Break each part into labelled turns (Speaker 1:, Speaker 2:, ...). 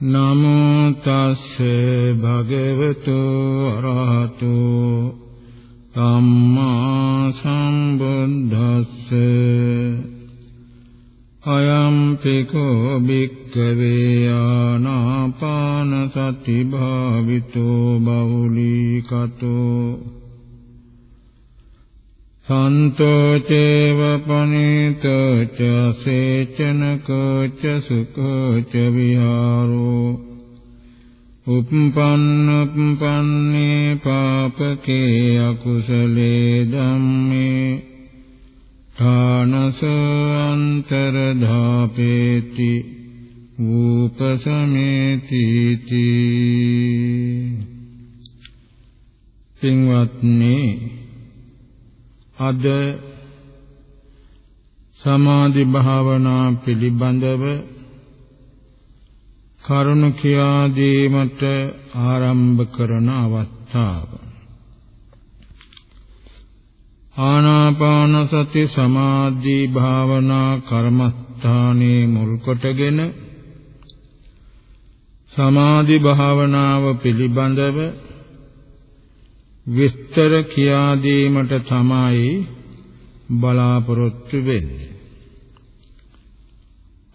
Speaker 1: නමෝ තස්ස භගවතු අරහතු සම්මා සම්බුද්දස්ස. අයම් පිකෝ භික්ඛවේ ආනාපාන සති භාවිතෝ බෞලීකතෝ. සන්තෝ චේව පනිතෝ ච සේචනකෝ ච සුඛෝ ච විහාරෝ උප්පන්න උප්පන්නේ පාපකේ අකුසලේ ධම්මේ ථානස අන්තරධාපේති ූපසමේති පින්වත්නි අද සමාධි භාවනා පිළිබඳව කරුණ කියා දීමට ආරම්භ කරන අවස්ථාව. ආනාපාන සති සමාධි භාවනා කර්මස්ථානයේ මුල් කොටගෙන සමාධි භාවනාව පිළිබඳව විස්තර කියා දීමට තමයි බලාපොරොත්තු වෙන්නේ.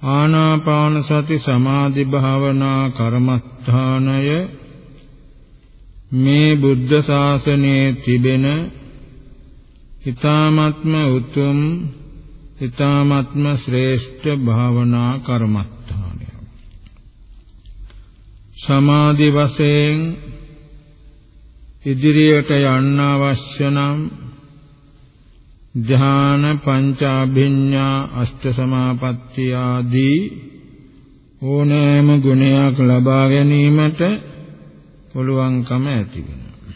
Speaker 1: ආනාපාන සති සමාධි භාවනා කර්මස්ථානය මේ බුද්ධ ශාසනයේ තිබෙන ඊ타ත්ම උතුම් ඊ타ත්ම ශ්‍රේෂ්ඨ භාවනා කර්මස්ථානය සමාධි වශයෙන් ඉදිරියට යන්න අවශ්‍ය නම් ධ්‍යාන පංචාභිඤ්ඤා අෂ්ට සමාපatti ආදී ඕනෑම ගුණයක් ලබා ගැනීමට පුළුවන්කම ඇති වෙනවා.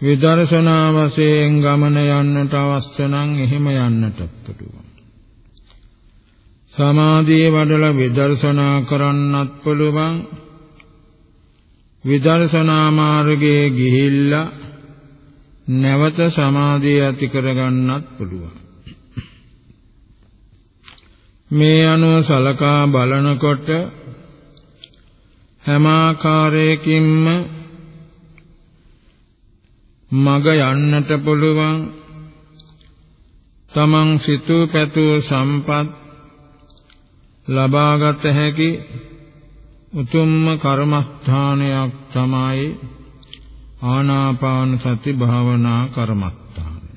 Speaker 1: විදර්ශනා වශයෙන් ගමන යන්නට අවශ්‍ය නම් එහෙම යන්නට පුළුවන්. සමාධිය වඩලා විදර්ශනා කරන්නත් පුළුවන්. විදර්ශනා මාර්ගයේ ගිහිල්ලා නැවත සමාධිය ඇති කරගන්නත් පුළුවන්. මේ අනුව සලකා බලනකොට හැම ආකාරයකින්ම මග යන්නට පුළුවන් තමන් සිතූ පැතූ සම්පත් ලබාගත හැකි උතුම්ම කර්මස්ථානයක් තමයි ආනාපාන සති භාවනා කර්මස්ථානය.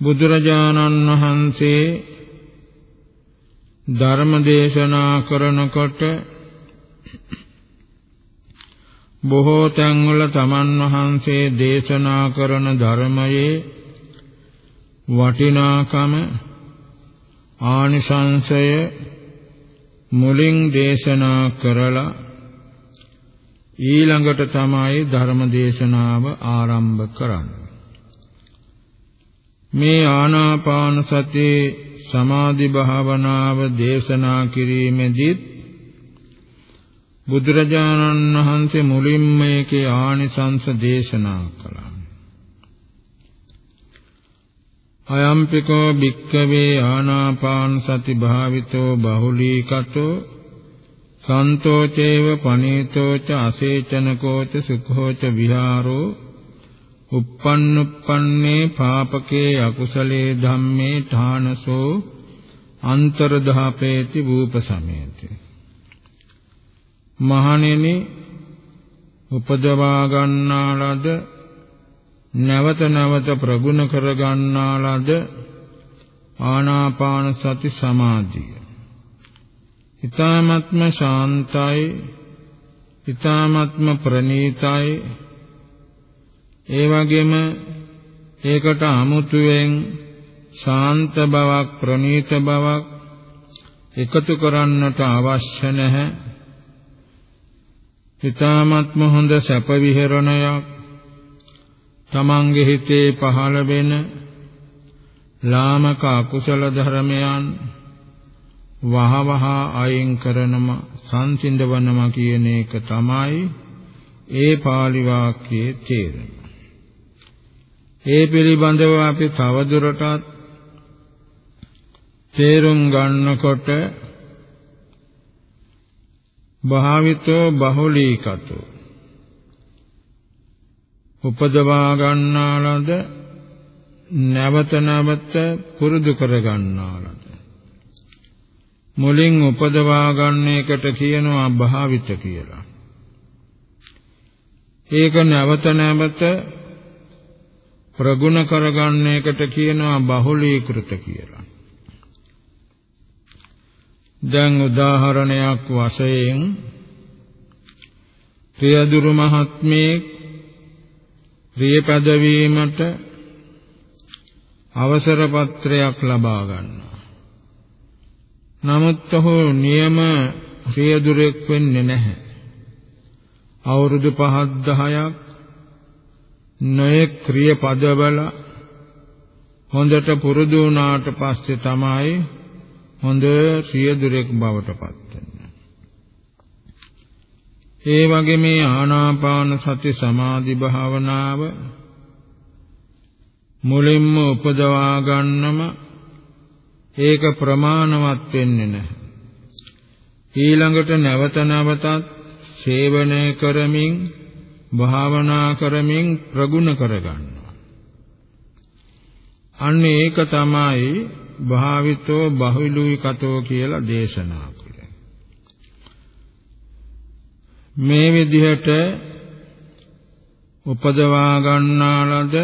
Speaker 1: බුදුරජාණන් වහන්සේ ධර්ම දේශනා කරනකොට බොහෝ තැන්වල තමන් වහන්සේ දේශනා කරන ධර්මයේ වටිනාකම ආනිසංසය මුලින් දේශනා කරලා ඊළඟට තමයි ධර්ම දේශනාව ආරම්භ කරන්නේ. මේ ආනාපාන සති සමාධි භාවනාව දේශනා කිරීමේදීත් බුදුරජාණන් වහන්සේ මුලින්ම ඒකේ ආනිසංස දේශනා කළා. අයම්පිකෝ භික්කවේ ආනාපාන සති භාවිතෝ බහුලීකතෝ සන්තෝචේව පනීතෝච අසේචනකෝච සුඛෝච විහාරෝ uppannuppanne පාපකේ අකුසලේ ධම්මේ ඨානසෝ අන්තරධාපේති වූපසමේති මහණෙනි උපදවා ගන්නා ලද නැවත නැවත ප්‍රගුණ කරගන්නා ලද ආනාපාන සති සමාධිය. ඊ타ත්ම ශාන්තයි ඊ타ත්ම ප්‍රණීතයි ඒ වගේම ඒකට 아무තුවෙන් ශාන්ත බවක් ප්‍රණීත බවක් එකතු කරන්නට අවශ්‍ය නැහැ. ඊ타ත්ම හොඳ සැප විහරණයක් තමන්ගේ හිතේ පහළ වෙන ලාමක අකුසල ධර්මයන් වහවහ අයින් කරනම සංසිඳවනම කියන එක තමයි ඒ pāli වාක්‍යයේ තේරුම. ඒ පිළිබඳව අපි තවදුරටත් තේරුම් ගන්නකොට භාවිතෝ බහුලීකතෝ උපදවා ගන්නාලද නැවත නැවත පුරුදු කර ගන්නාලද මුලින් උපදවා ගන්න එකට කියනවා භාවිත කියලා. ඒක නැවත නැවත ප්‍රගුණ කරගන්න එකට කියනවා බහුලීකృత කියලා. දැන් උදාහරණයක් වශයෙන් ප්‍රියදුරු මහත්මේ ප්‍රියපද වීමට අවසර පත්‍රයක් ලබා ගන්නවා. නමුත් ඔහු නියම ප්‍රියදුරෙක් වෙන්නේ නැහැ. අවුරුදු 5 10ක් නොයෙක් ක්‍රිය පදවල හොඳට පුරුදු වුණාට පස්සේ තමයි හොඳ සියදුරෙක් බවට පත් වෙන්නේ. ඒ වගේ මේ ආනාපාන සති සමාධි භාවනාව මුලින්ම උපදවා ගන්නම ඒක ප්‍රමාණවත් වෙන්නේ නැහැ. ඊළඟට නැවත නැවතත් සේවනය කරමින් භාවනා කරමින් ප්‍රගුණ කරගන්නවා. අන්න ඒක තමයි භාවිතෝ බහුලුයි කතෝ කියලා දේශනා කළේ. මේ විදිහට උපදවා ගන්නාලද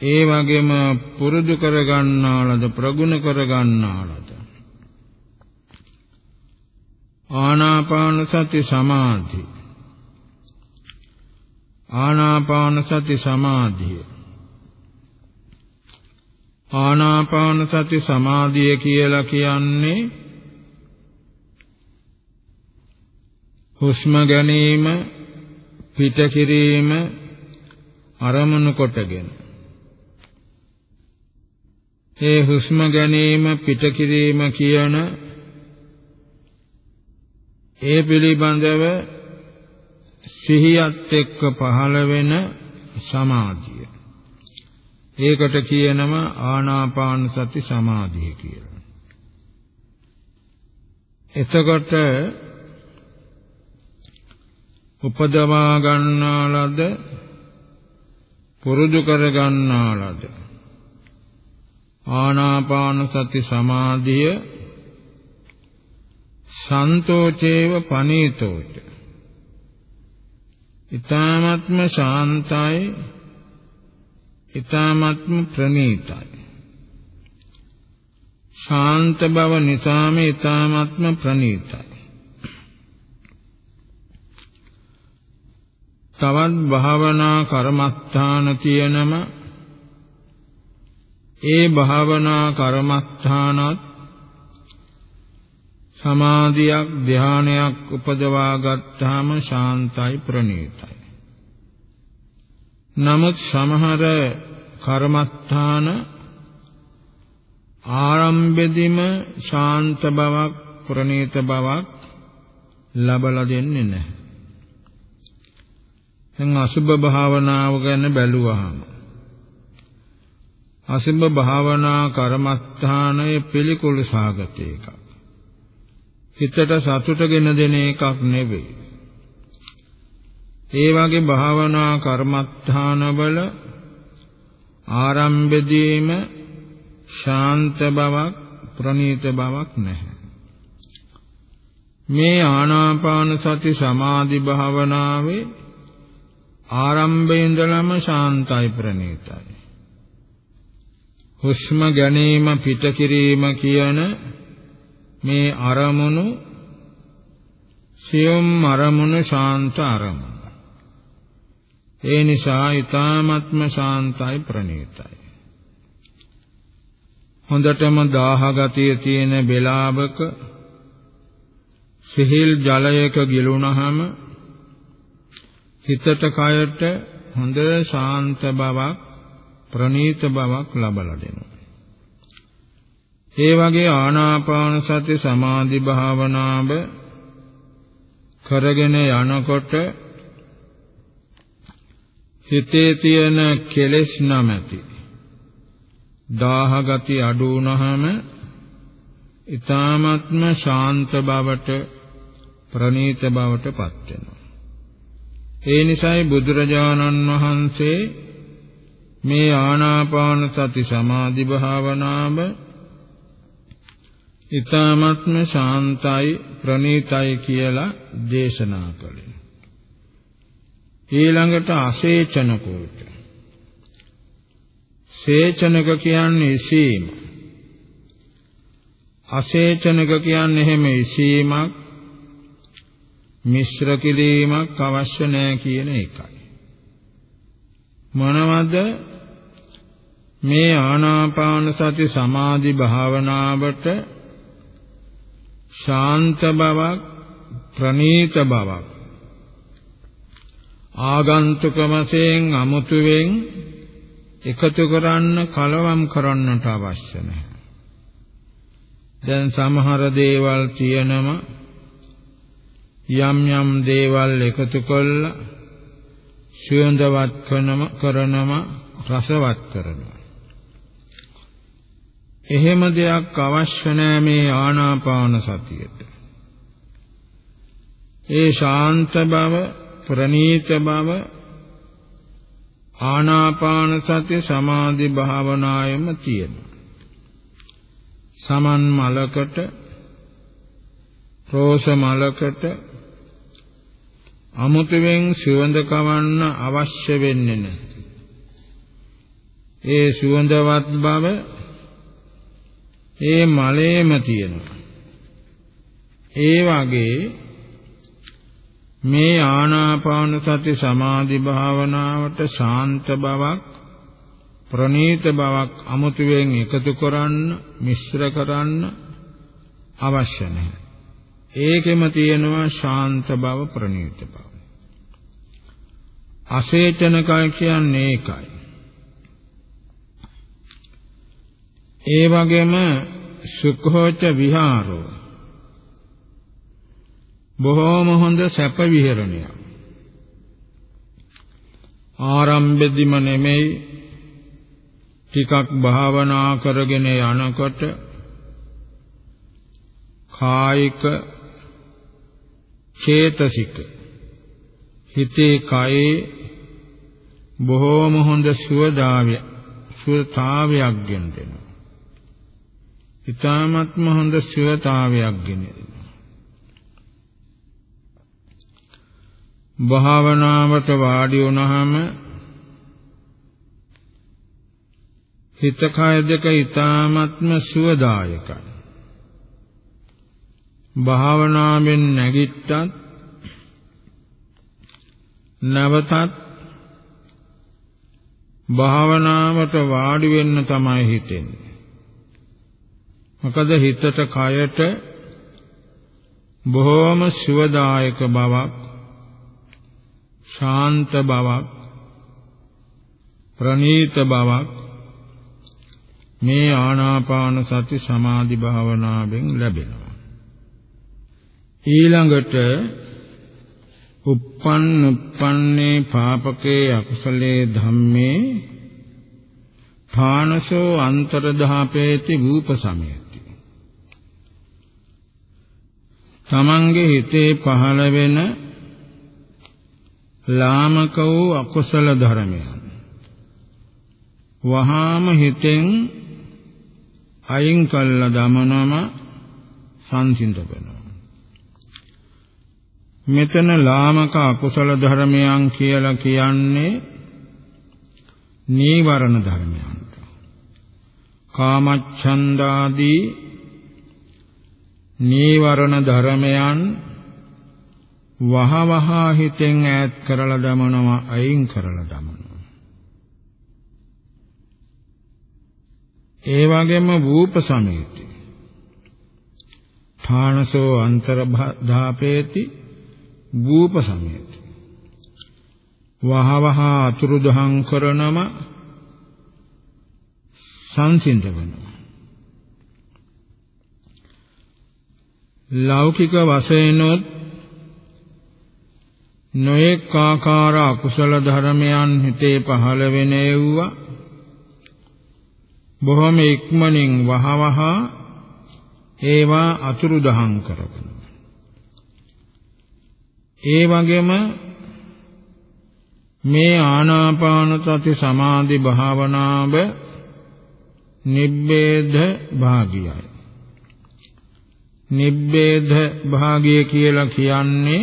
Speaker 1: ඒ වගේම පුරුදු කර ගන්නාලද ප්‍රගුණ කර ගන්නාලද ආනාපාන සති සමාධි. ආනාපාන සති සමාධිය ආනාපාන සති සමාධිය කියලා කියන්නේ හුස්ම ගැනීම පිට කිරීම අරමුණු කොටගෙන ඒ හුස්ම ගැනීම පිට කිරීම කියන ඒ පිළිබඳව සිහියත් එක්ක පහළ වෙන සමාධිය. ඒකට කියනම ආනාපාන සති සමාධිය කියලා. එතකොට උපදවා ගන්නා ලද පුරුදු කර ගන්නා ලද ආනාපාන සති සමාධිය සන්තෝචේව පනීතෝච. ඊ타ත්ම ශාන්තයි ඊ타ත්ම ප්‍රණීතයි. ශාන්ත බව නිසාම ඊ타ත්ම ප්‍රණීතයි. තවත් භාවනා කර්මස්ථාන තියෙනම ඒ භාවනා කර්මස්ථානත් සමාධියක් ධානයක් උපදවා ගත්තාම ශාන්තයි ප්‍රණීතයි. නමුත් සමහර කර්මස්ථාන ආරම්භෙදිම ශාන්ත බවක් ප්‍රණීත බවක් ලබලා දෙන්නේ නැහැ. දැන් අසුභ භාවනාව ගැන බැලුවහම අසුභ භාවනා කර්මස්ථානයේ පිළිකුල් සාගත එකක්. හිතට සතුටගෙන දෙන එකක් නෙවෙයි. ඒ වගේ භාවනා කර්මස්ථානවල ආරම්භයේදීම ශාන්ත බවක් ප්‍රණීත බවක් නැහැ. මේ ආනාපාන සති සමාධි භාවනාවේ ආරම්භයේ ඉඳලම ශාන්තයි ප්‍රණීතයි. හුස්ම ගැනීම පිට කිරීම කියන මේ අරමුණු සියුම් අරමුණු ශාන්ත අරමුණු. ඒ නිසා ඊ타ත්ම ශාන්තයි ප්‍රණීතයි. හොඳටම දාහ ගතිය තියෙන බෙලාවක සිහිල් ජලයක ගිලුණහම හිතට කයට හොඳ ශාන්ත බවක් ප්‍රණීත බවක් ලබලා දෙනවා. ඒ වගේ ආනාපාන සති සමාධි භාවනාව කරගෙන යනකොට හිතේ තියෙන කෙලෙස් නැමැති දාහ ගති අඩු වුණාම ඊ타ත්ම ශාන්ත බවට ප්‍රණීත බවට පත් වෙනවා. ඒ නිසායි බුදුරජාණන් වහන්සේ මේ ආනාපාන සති සමාධි භාවනාව ඊ타ත්ම ශාන්තයි ප්‍රණීතයි කියලා දේශනා කළේ. ඊළඟට අසේචන කෝච. සේචනක කියන්නේ ඉසීම. අසේචනක කියන්නේ එහෙම ඉසීමක් මිශ්‍ර කිරීමක් අවශ්‍ය නැහැ කියන එකයි. මොනවද මේ ආනාපාන සති සමාධි භාවනාවට ශාන්ත බවක් ප්‍රණීත බවක් ආගන්තුකමසෙන් අමුතුවෙන් එකතු කරන්න කලවම් කරන්නට අවශ්‍ය නැහැ. දැන් සමහර දේවල් තියෙනවා යම් යම් දේවල් එකතු කළා සුවඳවත් කරනම රසවත් කරනවා. එහෙම දෙයක් අවශ්‍ය නැහැ මේ ආනාපාන සතියට. ඒ ශාන්ත බව, ප්‍රණීත බව ආනාපාන සති සමාධි භාවනාවෙම තියෙනවා. සමන් මලකට රෝස මලකට අමුතුවෙන් සුවඳ කවන්න අවශ්‍ය වෙන්නේ නැහැ. ඒ සුවඳවත් බව ඒ මලේම තියෙනවා. ඒ වගේ මේ ආනාපාන සති සමාධි භාවනාවට ශාන්ත බවක් ප්‍රණීත බවක් අමුතුවෙන් එකතු කරන්න මිශ්‍ර කරන්න අවශ්‍ය නැහැ. ඒකෙම තියෙනවා ශාන්ත බව ප්‍රණීත බව. අසේචනකය කියන්නේ ඒකයි. ඒ වගේම සුඛෝච විහාරෝ බොහෝම හොඳ සැප විහරණයක්. ආරම්භෙදිම නෙමෙයි ටිකක් භාවනා කරගෙන යනකොට කායික චේතසික හිතේ කයේ බොහෝම හොඳ සුවදාවය සුවතාවයක් ගෙන දෙනවා. ඊ타ත්ම හොඳ සුවතාවයක් ගෙන දෙනවා. භාවනාවට වාඩි වුණාම හිත කය දෙක ඊ타ත්ම සුවදායකයි. භාවනාවෙන් නැගිට්ටත් නැවතත් භාවනාවට වාඩි වෙන්න තමයි හිතෙන්නේ. මොකද හිතට කයට බොහෝම සුවදායක බවක් ශාන්ත බවක් ප්‍රණීත බවක් මේ ආනාපාන සති සමාධි භාවනාවෙන් ලැබෙනවා ඊළඟට uppන් uppන්නේ පාපකේ අකුසලේ ධම්මේ ථානසෝ අන්තරධාපේති රූප සමයති තමන්ගේ හිතේ පහළ වෙන ලාමක වූ අකුසල ධර්මයන් වහාම හිතෙන් අයින් කළ දමනම සංසිඳ වෙනවා. මෙතන ලාමක අකුසල ධර්මයන් කියලා කියන්නේ නීවරණ ධර්මයන්ට. කාමච්ඡන්දාදී නීවරණ ධර්මයන් වහවහ හිතෙන් ඈත් කරලා දමනවා අයින් කරලා දමනවා. ඒ වගේම රූප සමේති. ථානසෝ අන්තර්ධාපේති භූප සමයති. වහවහ අතුරුදහන් කරනම සංසිඳ වෙනවා. ලෞකික වශයෙන්ොත් නොඑක ආකාර අකුසල ධර්මයන් හිතේ පහළ වෙන ඒවා බොහොම ඉක්මනින් වහවහ ඒවා අතුරුදහන් කරගෙන ඒ වගේම මේ ආනාපාන සති සමාධි භාවනාව නිබ්බේධ භාගියයි නිබ්බේධ භාගය කියලා කියන්නේ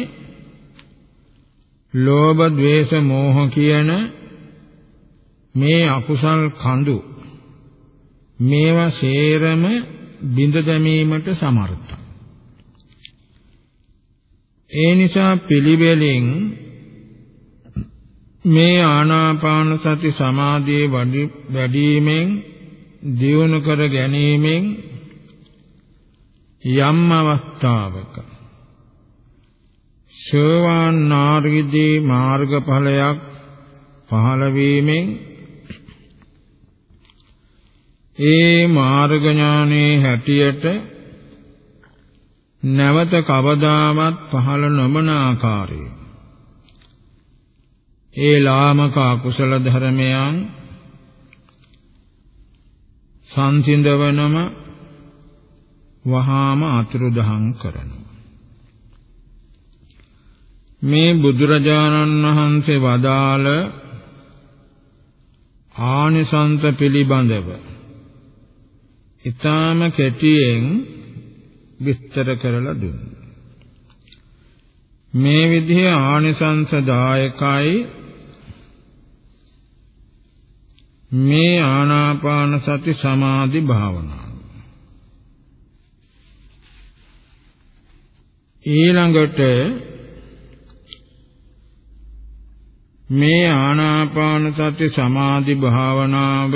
Speaker 1: ලෝභ ද්වේෂ මෝහ කියන මේ අකුසල් කඳු මේවා සේරම බිඳ දැමීමට සමර්ථයි. ඒ නිසා පිළිවෙලින් මේ ආනාපාන සති සමාධියේ වැඩිවීමෙන් දියුණු කර ගැනීමෙන් යම් අවස්ථාවක සෝවාන් නාර්ගදී මාර්ගඵලයක් පහළ වීමෙන් ඒ මාර්ග ඥානයේ හැටියට නැවත කවදාවත් පහළ නොමන ආකාරය ඒ ලාමක අකුසල ධර්මයන් සංසිඳවනම වහාම අතුරුදහන් කරනවා. මේ බුදුරජාණන් වහන්සේ වදාළ ආනිසංස පිළිබඳව ඊටාම කෙටියෙන් විස්තර කරලා දුන්නා. මේ විදිහේ ආනිසංස දායකයි මේ ආනාපාන සති සමාධි භාවනාව. ඊළඟට මේ ආනාපාන සති සමාධි භාවනාව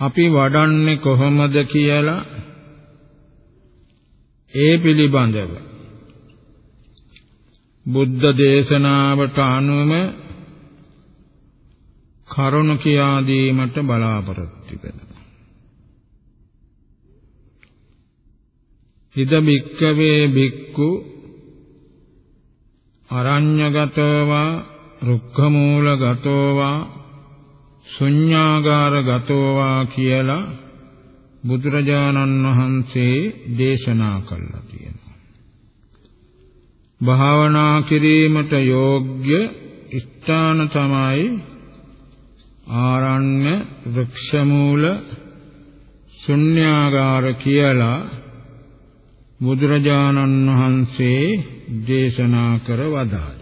Speaker 1: අපි වඩන්නේ කොහොමද කියලා ඒ පිළිබඳව බුද්ධ දේශනාවට අනුව කරුණ කියා දීමට බලාපොරොත්තු වෙනවා. ඉද බික්කවේ බික්කු අරඤ්‍යගතෝ වා රුක්ඛමූලගතෝ වා ශුඤ්ඤාගාරගතෝ වා කියලා බුදුරජාණන් වහන්සේ දේශනා කළා තියෙනවා. භාවනා කිරීමට යෝග්‍ය ස්ථාන තමයි ආරණ්‍ය වෘක්ෂමූල ශුන්‍යාගාර කියලා බුදුරජාණන් වහන්සේ දේශනා කර වදාළේ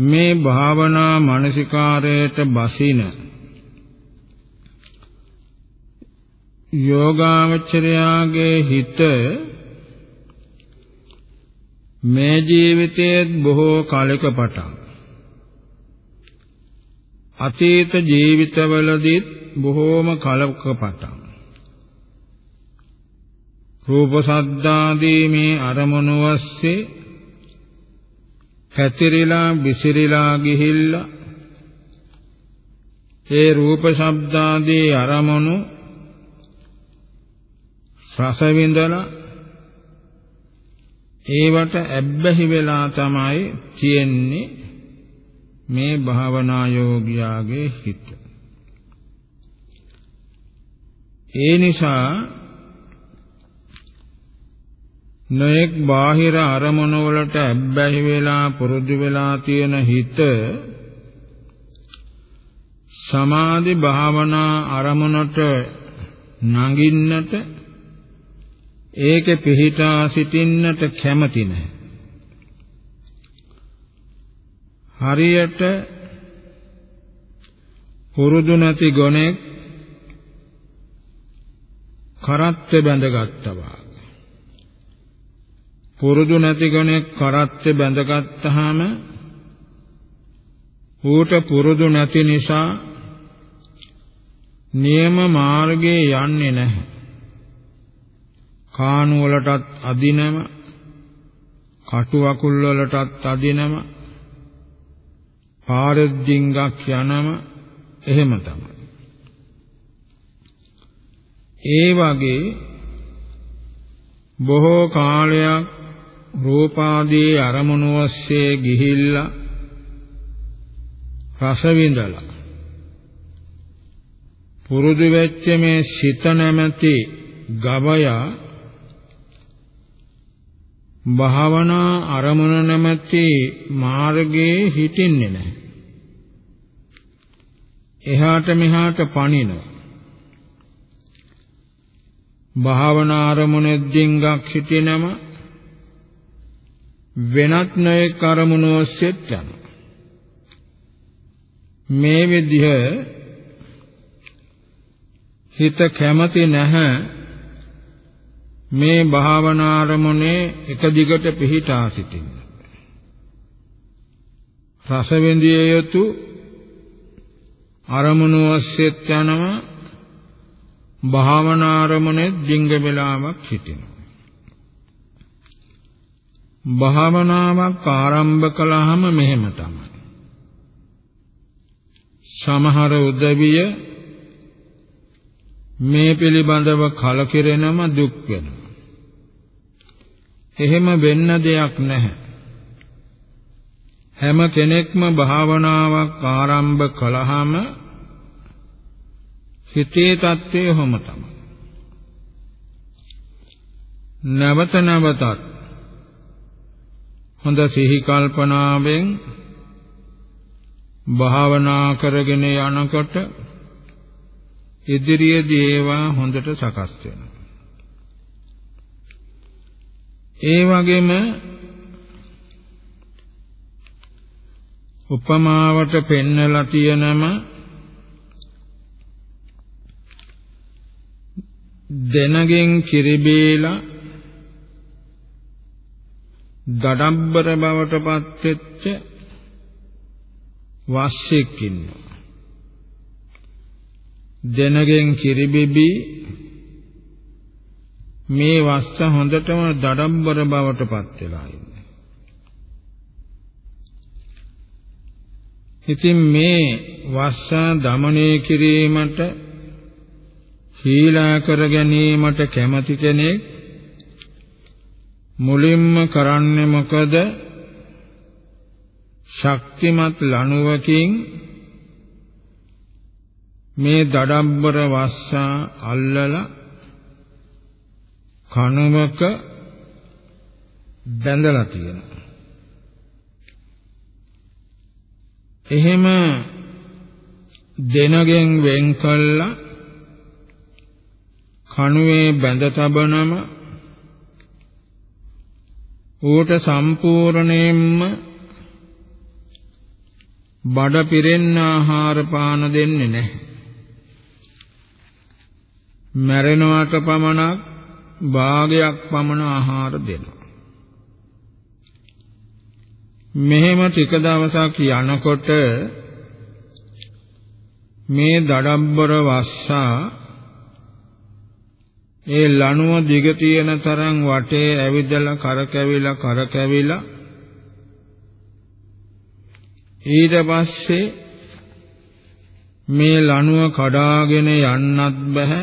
Speaker 1: මේ භාවනා මානසිකාරයට බසින යෝගාවචරයාගේ හිත මේ ජීවිතයේ බොහෝ කාලයක පටන්. අතීත ජීවිතවලදීත් බොහෝම කාලයක පටන්. රූප සද්දාදී මේ අරමුණු ඔස්සේ පැතිරිලා විසිරිලා ගිහිල්ලා ඒ රූප ශබ්දාදී අරමුණු රස විඳලා ඒවට ඇබ්බැහි වෙලා තමයි තියෙන්නේ මේ භාවනා යෝගියාගේ හිත. ඒ නිසා නොඑක් බාහිර අරමුණු වලට ඇබ්බැහි වෙලා පුරුදු වෙලා තියෙන හිත සමාධි භාවනා අරමුණට නඟින්නට ඒකේ පිහිටා සිටින්නට කැමති නැහැ. හරියට පුරුදු නැති ගොනෙක් කරත්ත බැඳගත්තා පුරුදු නැති කෙනෙක් කරත්තේ බැඳගත්තාම ඌට පුරුදු නැති නිසා නියම මාර්ගයේ යන්නේ නැහැ. කාණු වලටත් අදිනම, කටු වකුල් වලටත් අදිනම, පාරෙද්දින්ගක් යනම එහෙම තමයි. ඒ වගේ බොහෝ කාලයක් රූපාදී අරමුණු ඔස්සේ ගිහිල්ලා රස විඳලා පුරුදු වෙච්ච මේ සිත නැමැති ගවයා භාවනා අරමුණ නැමැති මාර්ගයේ හිටින්නේ නැහැ. එහාට මෙහාට පනිනවා. භාවනා අරමුණෙන් දින්ගක් හිටිනම වෙනත් නොයෙක් අරමුණු ඔස්සේත් යනවා. මේ විදිහ හිත කැමති නැහැ මේ භාවනා අරමුණේ එක දිගට පිහිටා සිටින්න. රස විඳිය යුතු අරමුණු ඔස්සේත් යනවා භාවනා අරමුණේ දිංග වේලාවක් සිටිනවා. භාවනාවක් ආරම්භ කළාම මෙහෙම තමයි. සමහර උදවිය මේ පිළිබඳව කලකිරෙනම දුක් වෙනවා. එහෙම වෙන්න දෙයක් නැහැ. හැම කෙනෙක්ම භාවනාවක් ආරම්භ කළාම හිතේ தත්ත්වය ඔහොම තමයි. නැවත නැවතත් හොඳ සිහි කල්පනාවෙන් භාවනා කරගෙන යනකොට ඉදිරියේදී ඒවා හොඳට සකස් වෙනවා. ඒ වගේම උපමාවට පෙන්නලා තියෙනම දෙනගෙන් කිරිබේලා දඩම්බර බවට පත්වෙච්ච වස්සෙක් ඉන්නවා. දෙනගෙන් කිරිබිබි මේ වස්ස හොඳටම දඩම්බර බවට පත් වෙලා ඉන්නේ. ඉතින් මේ වස්ස দমনය කිරීමට හීලා කර ගැනීමට කැමති කෙනෙක් මුලින්ම කරන්නේ මොකද? ශක්තිමත් ලණුවකින් මේ දඩබ්බර වස්සා අල්ලලා කණුවක බැඳලා තියෙනවා. එහෙම දෙනගෙන් වෙන් කළා කණුවේ බැඳ තබනම ඌට සම්පූර්ණයෙන්ම බඩ පිරෙන්න ආහාර පාන දෙන්නේ නැහැ. මැරෙනවට පමණක් භාගයක් පමණ ආහාර දෙනවා. මෙහෙම ටික දවසක් යනකොට මේ දඩබ්බර වස්සා ඒ ලණුව දිග තියෙන තරම් වටේ ඇවිදලා කරකැවිලා කරකැවිලා ඊට පස්සේ මේ ලණුව කඩාගෙන යන්නත් බෑ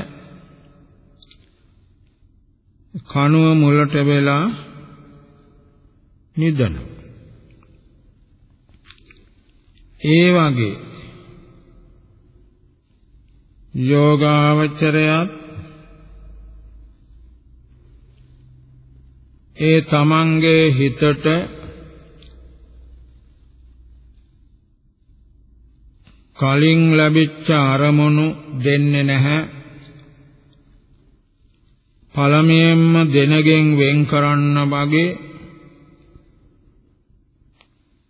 Speaker 1: කනුව මුලට වෙලා නිදනවා. ඒ වගේ යෝගාවචරයත් ඒ තමන්ගේ හිතට කලින් ලැබිච්ච අරමුණු දෙන්නේ නැහැ. පළමුවෙන්ම දෙනගෙන් වෙන් කරන්න වගේ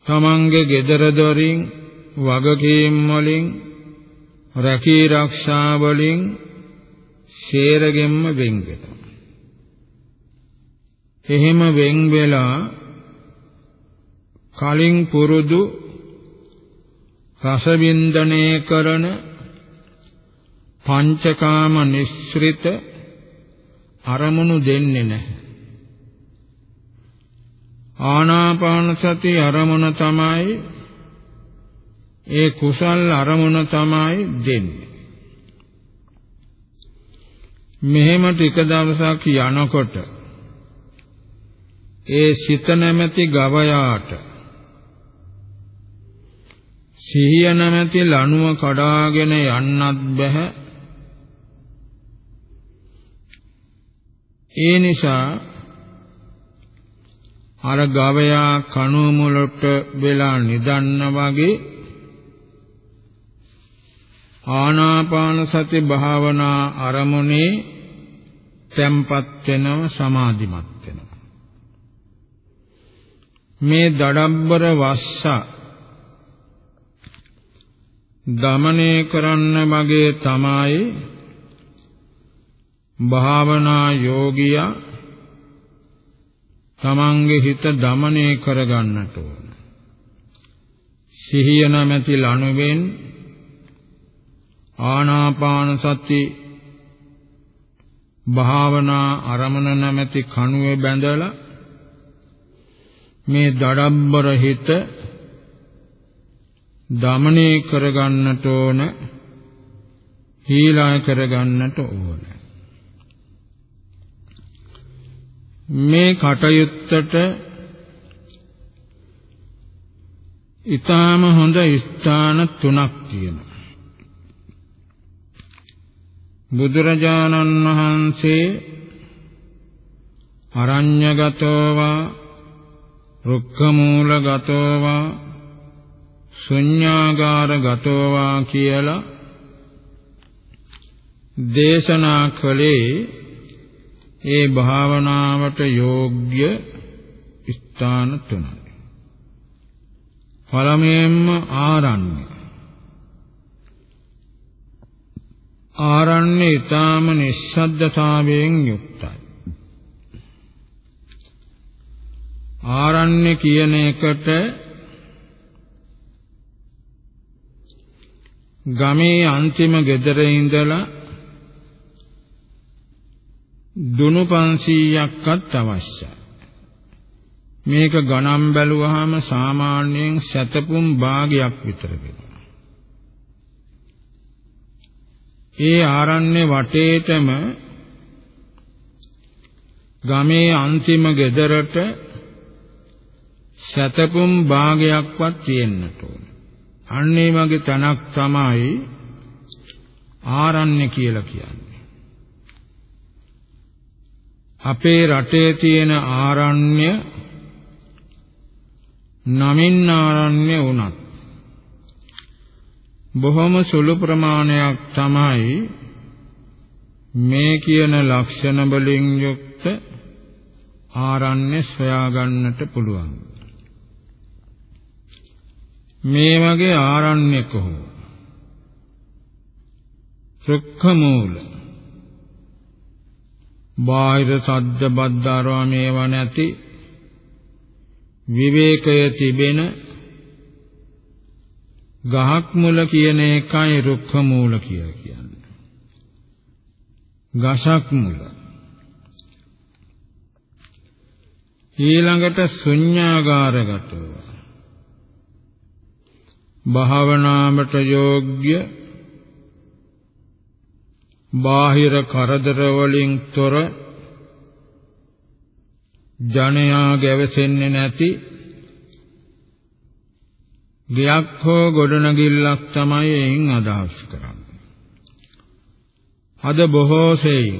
Speaker 1: තමන්ගේ gedara dorin වගකීම් වලින් රැකී ආරක්ෂා වලින් ශේරගෙම්ම වෙන් වෙනවා එහෙම වෙන් වෙලා කලින් පුරුදු රසවින්දනය කරන පංචකාම නිස්සෘත අරමුණු දෙන්නේ නැහැ. ආනාපාන සති අරමුණ තමයි ඒ කුසල් අරමුණ තමයි දෙන්නේ. මෙහෙම ටික දවසක් යනකොට ඒ සිත නැමැති ගවයාට සිහිය නැමැති ලණුව කඩාගෙන යන්නත් බෑ ඒ නිසා අර ගවයා කණුව මුලට වෙලා නිදන්න වගේ ආනාපාන සති භාවනා අරමුණේ තැම්පත් වෙනව සමාධිමත්. මේ දඩබ්බර වස්සා දමනය කරන්න මගේ තමයි භාවනා යෝගියා තමන්ගේ හිත දමනය කරගන්නට ඕන. සිහිය නැමැති ලණුවෙන් ආනාපාන සති භාවනා අරමුණ නැමැති කණුවේ බැඳලා මේ දඩම්බර හිත දමණය කරගන්නට ඕන හීලා කරගන්නට ඕන. මේ කටයුත්තට ඊටාම හොඳ ස්ථාන තුනක් තියෙනවා. බුදුරජාණන් වහන්සේ අරඤ්‍යගතෝවා රුක්ඛමූලගතෝවා ශුඤ්ඤාගාරගතෝවා කියලා දේශනා කළේ ඒ භාවනාවට යෝග්‍ය ස්ථාන තුනයි. පළමුවෙන්ම ආරණ්‍ය. ආරණ්‍ය ඊටාම නිස්සද්දතාවයෙන් යුක්තයි. ආරණ්‍ය කියන එකට ගමේ අන්තිම ගෙදර ඉඳලා දුනු 500ක්වත් අවශ්‍යයි. මේක ගණන් බැලුවාම සාමාන්‍යයෙන් සතපුම් භාගයක් විතර වෙනවා. ඒ ආරණ්‍ය වටේටම ගමේ අන්තිම ගෙදරට සතපුම් භාගයක්වත් තියෙන්නට ඕන. අන්න ඒ වගේ තැනක් තමයි ආරණ්‍ය කියලා කියන්නේ. අපේ රටේ තියෙන ආරණ්‍ය නමින් ආරණ්‍ය වුණත් බොහොම සුළු ප්‍රමාණයක් තමයි මේ කියන ලක්ෂණ වලින් යුක්ත ආරණ්‍ය සොයා ගන්නට පුළුවන් මේ වගේ ආරණ්‍ය කොහොම රුක්ඛ මූල බාහිර සද්ද බද්දාරවා මේව නැති විවේකය තිබෙන ගහක් මුල කියන එකයි රුක්ඛ මූල කියලා කියන්නේ. ගසක් මුල. ඊළඟට ශුන්‍යාගාරගතව භාවනාමට යෝග්‍ය බාහිර කරදර වලින් තොර ජනයා ගැවසෙන්නේ නැති ගයක් හෝ ගොඩනැගිල්ලක් තමයි එයින් අදහස් කරන්නේ. අද බොහෝ සෙයින්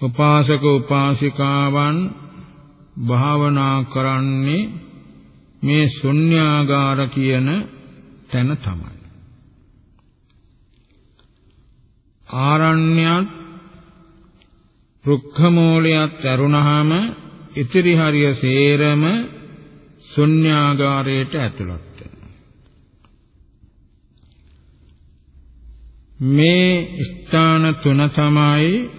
Speaker 1: උපාසක උපාසිකාවන් භාවනා කරන්නේ මේ ශුන්‍යාගාර කියන තැන තමයි. ආරණ්‍යත් රුක්ඛ මූලයක් ඇරුණාම ඉතිරි හරිය සේරම ශුන්‍යාගාරයට ඇතුළත් මේ ස්ථාන තුන තමයි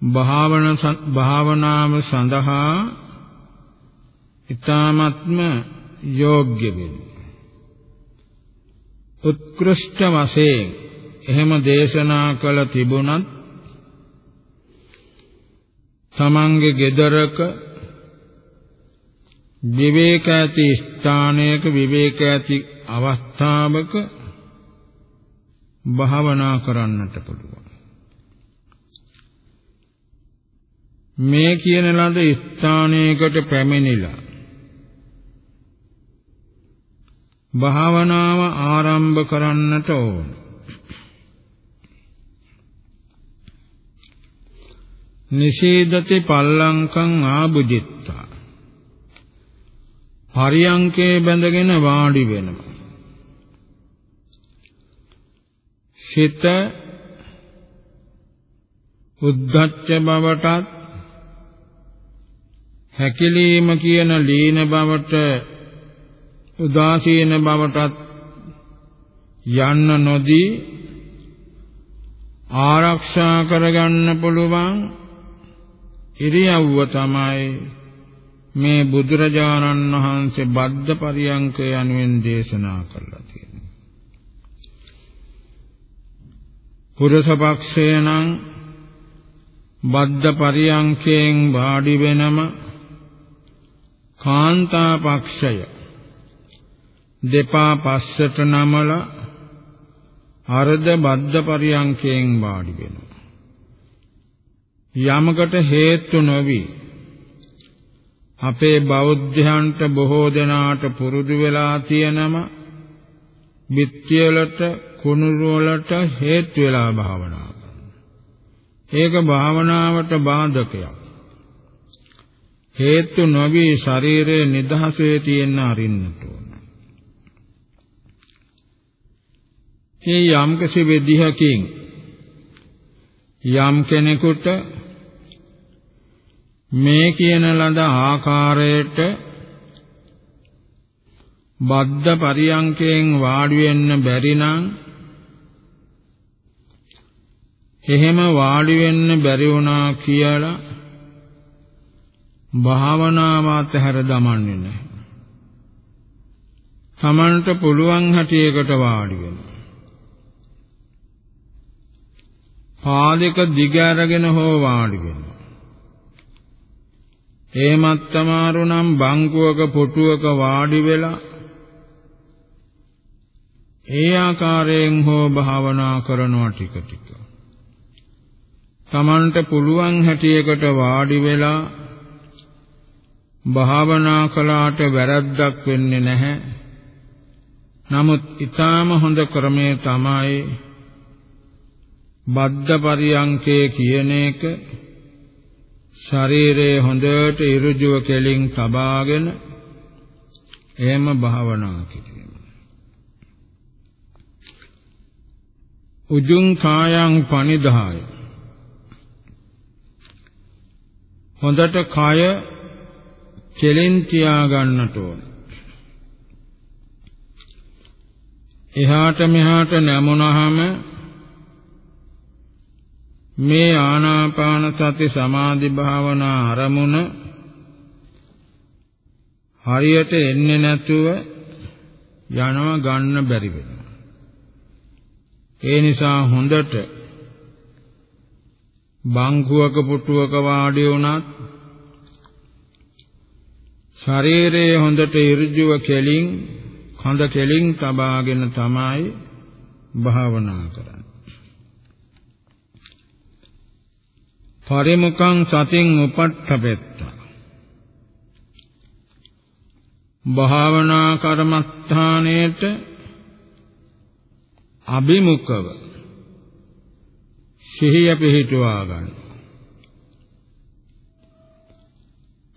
Speaker 1: භාවන භාවනාව සඳහා ඊ타ත්ම යෝග්‍ය වෙන්නේ උත්කෘෂ්ඨ වශයෙන් එහෙම දේශනා කළ තිබුණත් තමන්ගේ gedaraka විවේක ඇති ස්ථානයක විවේක ඇති අවස්ථාවක භාවනා කරන්නට පුළුවන්. මේ කියන ලද ස්ථානයකට පැමිණිලා භාවනාව ආරම්භ කරන්නට ඕන. නිශීදති පල්ලංකං ආභුජිත්තා. පරියංකේ බැඳගෙන වාඩි වෙනවා. සිත උද්ධච්ච බවටත් හැකිලීම කියන ලීන බවට උදාසීන බවටත් යන්න නොදී ආරක්ෂා කරගන්න පුළුවන් ඉරියව්ව තමයි මේ බුදුරජාණන් වහන්සේ බද්ධ පරියංකය යනුවෙන් දේශනා කළා තියෙන්නේ. පුරුෂ පක්ෂය නම් බද්ධ පරියංකයෙන් වාඩි වෙනම කාන්තා පක්ෂය දෙපා පස්සට නමලා අර්ධ බද්ධ පරියංකයෙන් වාඩි වෙනවා යමකට හේතු නොවි අපේ බෞද්ධයන්ට බොහෝ දෙනාට පුරුදු වෙලා තියෙනම බිත්තිය වලට කුණුරු වලට හේතු වෙලා භාවනා ඒක භාවනාවට බාධකයක්. හේතු නොවි ශරීරයේ නිදහසේ තියෙන අරින්නට ඕන. මේ යම්කිසි විදිහකින් යම් කෙනෙකුට මේ කියන ලද ආකාරයට බද්ධ පරියංකයෙන් වාඩි වෙන්න බැරි නම් එහෙම වාඩි වෙන්න බැරි වුණා කියලා භාවනාව අතහැර දමන්නේ නැහැ. Tamanට පුළුවන් හැටියකට වාඩි වෙන්න. පාදක දිග අරගෙන හෝ වාඩි වෙන්න. එහෙමත් තමාරු නම් බංකුවක පුටුවක වාඩි වෙලා ඒ ආකාරයෙන් හෝ භාවනා කරනවා ටික ටික. Tamanට පුළුවන් හැටියකට වාඩි වෙලා භාවනා කළාට වැරද්දක් වෙන්නේ නැහැ. නමුත් ඊටාම හොඳ ක්‍රමය තමයි බද්ධ පරියංකේ කියන එක ශරීරයේ හොඳට ඉරුජුව කෙලින් තබාගෙන එහෙම භාවනා කිරීම. උජුං කායං පනිදාය හොඳට කය කෙලින් තියා ගන්නට ඕන. එහාට මෙහාට නැමුණාම මේ ආනාපාන සති සමාධි භාවනා අරමුණ හරියට එන්නේ නැතුව යනවා ගන්න බැරි වෙනවා. ඒ නිසා හොඳට බංකුවක පුටුවක වාඩි වුණත් ශරීරයේ හොඳට ඍජුව කෙලින් කඳ කෙලින් තබාගෙන තමයි භාවනා කරන්නේ. පරිමුඛං සතින් උපට්ඨපෙත්ත භාවනා කර්මස්ථානයේට අභිමුඛව සිහිය පිහිටුවා ගන්න.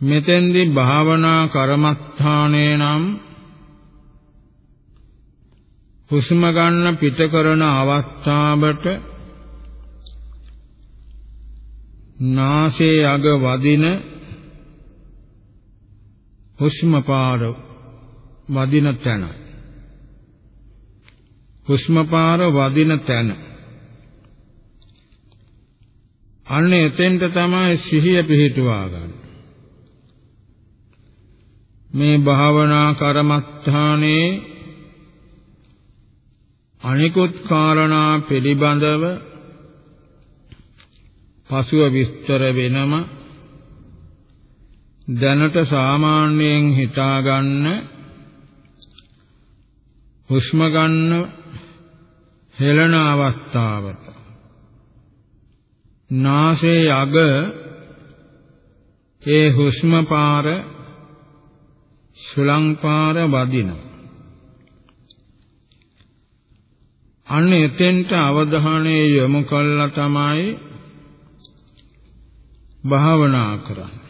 Speaker 1: මෙතෙන්දී භාවනා කර්මස්ථානයේ නම් හුස්ම ගන්න පිට කරන අවස්ථාවට නාසයේ අග වදින හුස්ම පාර වදින තැන හුස්ම පාර වදින තැන අන්න එතෙන්ට තමයි සිහිය පිහිටුවා ගන්න. මේ භාවනා කර්මස්ථානයේ අනිකුත් කාරණා පිළිබඳව පසුව විස්තර වෙනම දැනට සාමාන්‍යයෙන් හිතා ගන්න හුස්ම ගන්න හෙළන අවස්ථාවට නාසයේ අග ඒ හුස්ම පාර සුලං පාර වදින. අන්න එතෙන්ට අවධානය යොමු කළා තමයි භාවනා කරන්න.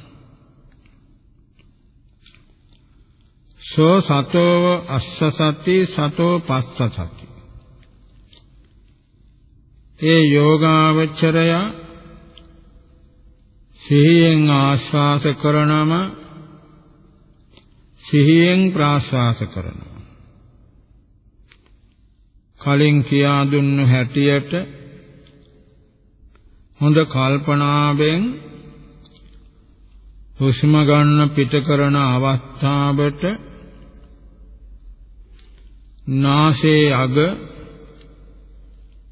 Speaker 1: සෝ සතෝව අස්ස සති සතෝ පස්ස සති. ඒ යෝගාවචරය සිහියෙන් ආශ්වාස කරනම සිහියෙන් ප්‍රාශ්වාස කරනවා. කලින් කියා දුන්නු හැටියට හොඳ කල්පනාවෙන් හුස්ම ගන්න පිට කරන අවස්ථාවට නාසයේ අග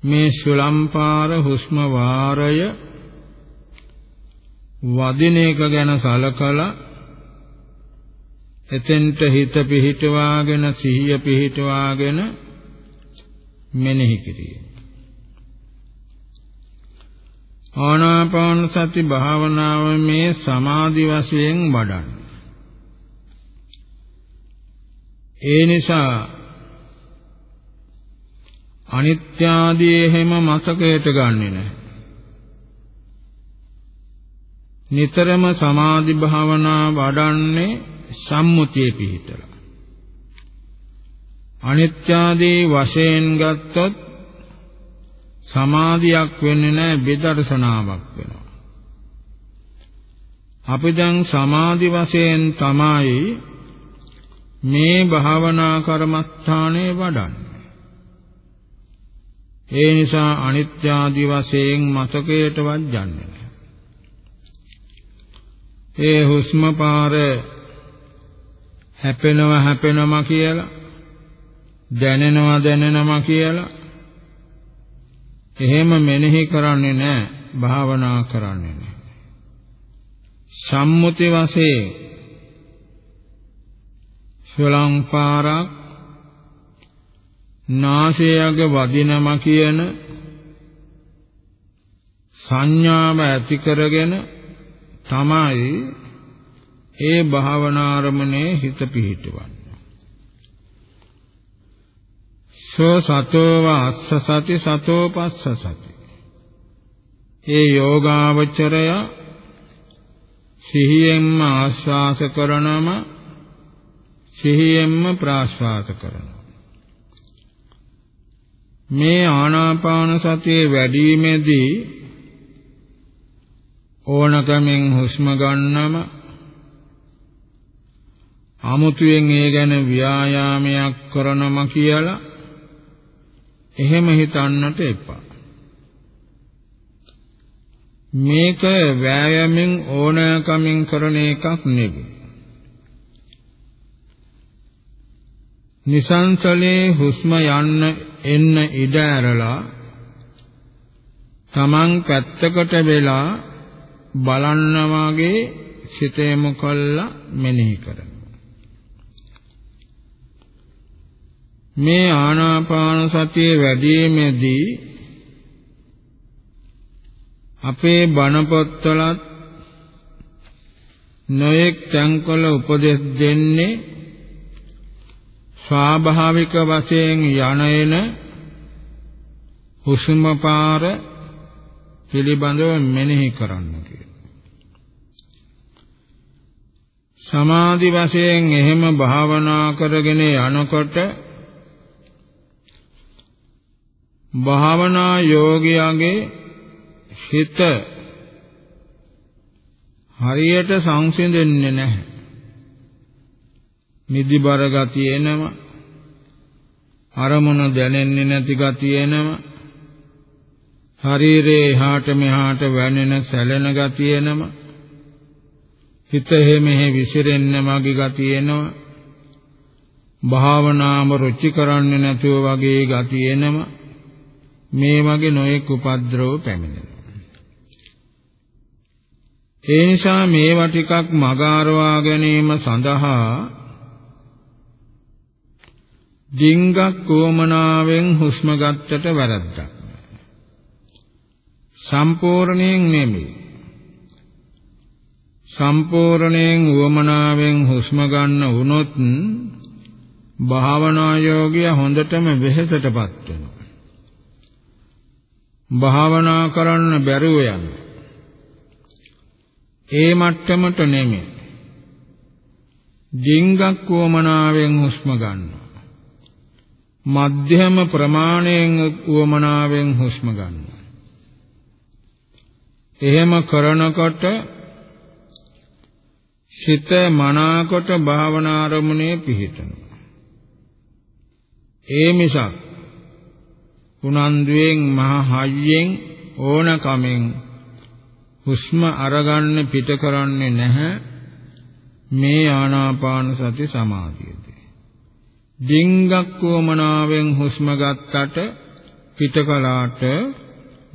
Speaker 1: මේ ශුලම්පාර හුස්ම වාරය වදින එක ගැන සලකලා එතෙන්ට හිත පිහිටවාගෙන සිහිය පිහිටවාගෙන මෙනෙහි කිරීම. ආනාපාන සති භාවනාව මේ සමාධි වශයෙන් වඩන්න. ඒ නිසා අනිත්‍ය ආදී හැම මතකයට ගන්නෙ නැහැ. නිතරම සමාධි භාවනා වඩන්නේ සම්මුතිය පිහිටලා. අනිත්‍ය ආදී වශයෙන් ගත්තොත් සමාධියක් වෙන්නේ නැහැ විදර්ශනාවක් වෙනවා. අපි දැන් සමාධි වශයෙන් තමයි මේ භාවනා කර්මස්ථානේ වඩන්නේ. ඒ නිසා අනිත්‍ය ආදි වශයෙන් මතකයටවත් යන්නේ නැහැ. ඒ හුස්ම පාර හැපෙනවා හැපෙනවා කියලා දැනෙනවා දැනෙනවා කියලා එහෙම මෙනෙහි කරන්නේ නැහැ භාවනා කරන්නේ නැහැ සම්මුති වශයෙන් ශ්‍රලංකාරක් නාසයග වදිනම කියන සංඥාව ඇති කරගෙන තමයි ඒ භාවනාරමණය හිත පිහිටවන්නේ. සෝ සතෝව අස්ස සති සතෝ පස්ස සති. ඒ යෝගාවචරය සිහියෙන්ම ආශ්වාස කරනම සිහියෙන්ම ප්‍රාශ්වාස කරනවා මේ ආනාපාන සතිය වැඩිීමේදී ඕනකමින් හුස්ම ගන්නම අමුතුවෙන් ඒ ගැන ව්‍යායාමයක් කරනම කියලා එහෙම හිතන්නට එපා. මේක වෑයමෙන් ඕනෑකමින් කරන එකක් නෙවෙයි. නිසංසලේ හුස්ම යන්න එන්න ඉඩ ඇරලා තමන් පැත්තකට වෙලා බලන්න වාගේ සිතේම කළා මෙනෙහි කරන මේ ආනාපාන සතිය වැඩිීමේදී අපේ බණ පොත්වලත් නොයෙක් තැන්වල උපදෙස් දෙන්නේ ස්වාභාවික වශයෙන් යන එන හුස්ම පාර පිළිබඳව මෙනෙහි කරන්න කියලා. සමාධි වශයෙන් එහෙම භාවනා කරගෙන යනකොට භාවනා යෝගියාගේ හිත හරියට සංසිඳෙන්නේ නැහැ. නිදිබර ගතිය එනවා. අරමුණ දැනෙන්නේ නැති ගතිය එනවා. ශරීරේ එහාට මෙහාට වැනෙන සැලෙන ගතිය එනවා. හිත මෙහෙ විසිරෙන්න මගේ ගතිය එනවා. භාවනාම රුචි කරන්නේ නැතුව වගේ ගතිය එනවා. මේ වගේ නොයෙක් උපද්‍රව පැමිණෙනවා. ඒ නිසා මේවා ටිකක් මගාරවා ගැනීම සඳහා ඩිංගක් කොමනාවෙන් හුස්ම ගත්තට වැරද්දක්. සම්පූර්ණයෙන් නෙමෙයි. සම්පූර්ණයෙන් උවමනාවෙන් හුස්ම ගන්න වුණොත් භාවනා යෝගිය හොඳටම වෙහෙසටපත් වෙනවා. භාවනා කරන්න බැරුව යන ඒ මට්ටමට නෙමෙයි. ඩිංගක් වමනාවෙන් හුස්ම ගන්නවා. මධ්‍යම ප්‍රමාණයෙන් වමනාවෙන් හුස්ම ගන්නවා. එහෙම කරනකොට සිත මනාකොට භාවනා ආරමුණේ පිහිටනවා. ඒ මිසක් උනන්දුවෙන් මහ හයියෙන් ඕන කමෙන් හුස්ම අරගන්න පිට කරන්නේ නැහැ මේ ආනාපාන සති සමාධියදී. ඩිංගක් වමනාවෙන් හුස්ම ගත්තට පිට කලාට